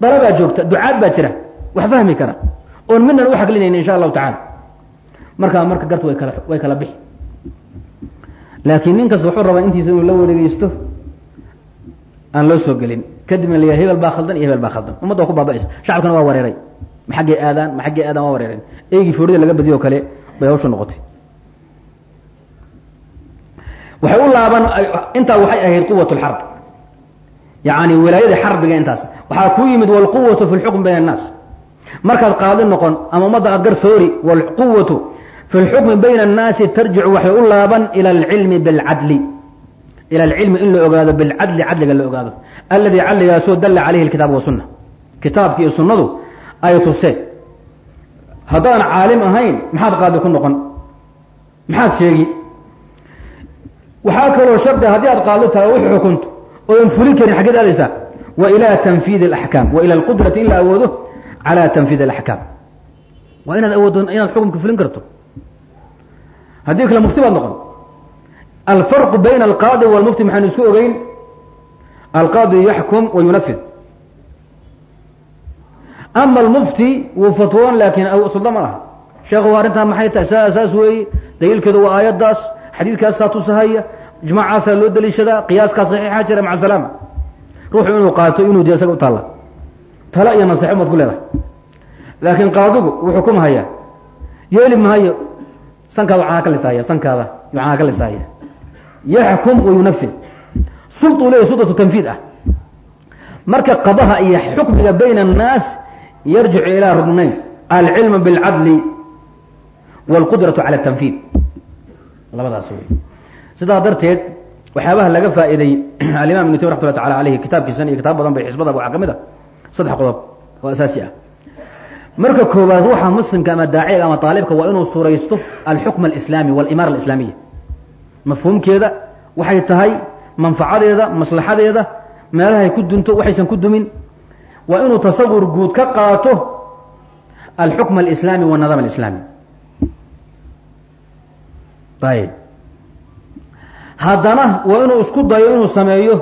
dalabaa joogta ducaad baa jira wax fahmi kara. Oon midnan u xaglinayna insha allahu tacaala. Markaa marka garta way kala way kala bixi. Laakiin nin kasta wuxuu rabaa intiisa inuu la wareegeysto aan loo soo gelin. Kadibna la hebel baa khaldan iyo hebel baa khaldan. Ummadda waa ku baaba'aysa. Shacabkana waa wareeray. Ma xaggay aadaan ma xaggay aadaan waa wareereen eygii foorida laga badiyo o kale bay hawshu noqotay. Waxay u laaban intaa waxay ahayd quwat lxarb yani wilaayadii xarbiga intaas. Waxaa ku yimid wlquwatu fi lxukm bayn annaas. Markaad qaadi noqon ama ummadda aad gar soori wlquwatu fi lxukmi bayna annaasi tarjicu waxay u laaban ila alcilmi bilcadli ila alcilmi in la ogaado bilcadli cadliga la ogaado. Alladii cadligaasoo dalla calayhi alkitaab wasunna kitaabki iyo sunnadu ay tuseen haddaan caalim ahayn maxaad qaadi ku noqon? Maxaad sheegi? Waxaa kaloo shardi haddii aad qaadi tahay wixii xukunto oodan fulin karin xaggeed aadaysaa wa ilaa tanfiidi alaxkaam wa ila alqudrati in la awoodo calaa tanfiidi alaxkaam waa inaad awooddo inaad xukumka fulin karto. Haddii kale mufti baad noqon. Alfarqu bayna alqaadi walmufti maxaanu isku ogeyn? Alqaadi yaxkum wa yunafid ama almufti wuu fatwoon laakiin sulda ma laha. Sheekhu arrintaa maxay tahay? Saa saas weeye daliilkeedu waa aayaddaas xadiidkaasaa tusahaya ijmaacaasaa loo daliishadaa qiyaaskaa saxiixa jira maca salaama ruuxu inuu qaato inuu diya isaga u taalla. Tala iyo naseexo maad ku leedahay. Laakiin qaadigu wuu xukumhayaa yeeli mahayo sankaada waxaa ka lisaaya sankaada waxaa ka lisaaya yaxkum wa yunafid sultu leeyahy sultatu tanfiid ah. Marka qadaha iyo xukmiga bayna annaas yarjicu ilaa rugnayn alcilmu bilcadli wاlqudratu cala tanfiid. Labadaas wey sidaa darteed waxyaabaha laga faa'iiday alimam ibnu taymi raxmatullah tacala aleyhi kitaabkiisan iyo kitaab badan bay xisbada waxaa ka mid a saddex qodob oo asaasi ah. Marka koowaad ruuxa muslimka ama daaciga ama aalibka waa inuu suraysto alxukm alislaami walimaara alislaamiya. Mafhuumkeeda waxay tahay manfacadeeda maslaxadeeda meelahay ku dunto waxaysan ku dumin waa inuu tasawur guud ka qaato alxukm alislaami wanadam alislaami. Ayib haddana waa inuu isku dayo inuu sameeyo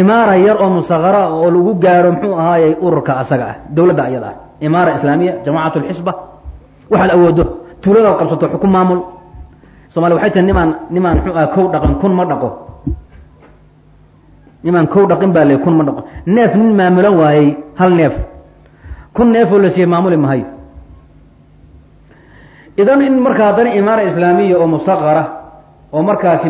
imaara yar oo musaqara oo lagu gaadho muxuu ahaayey ururka asaga ah dowladda ayada ah. Imaara islaamiya jamacat lxisba waxaad awoodo tuuladaad qabsato xukun maamul. Somalia waxay tahay nimaan nimaan muxuu aha kow dhaqan kun ma dhaqo. Nimaan kow dhaqin baa le kun ma dhaqo. Neef nin maamulan waayey hal neef. Kun neefoo la siiyey maamuli mahayo idan in marka haddana imaara islaamiya oo musaqara oo markaasi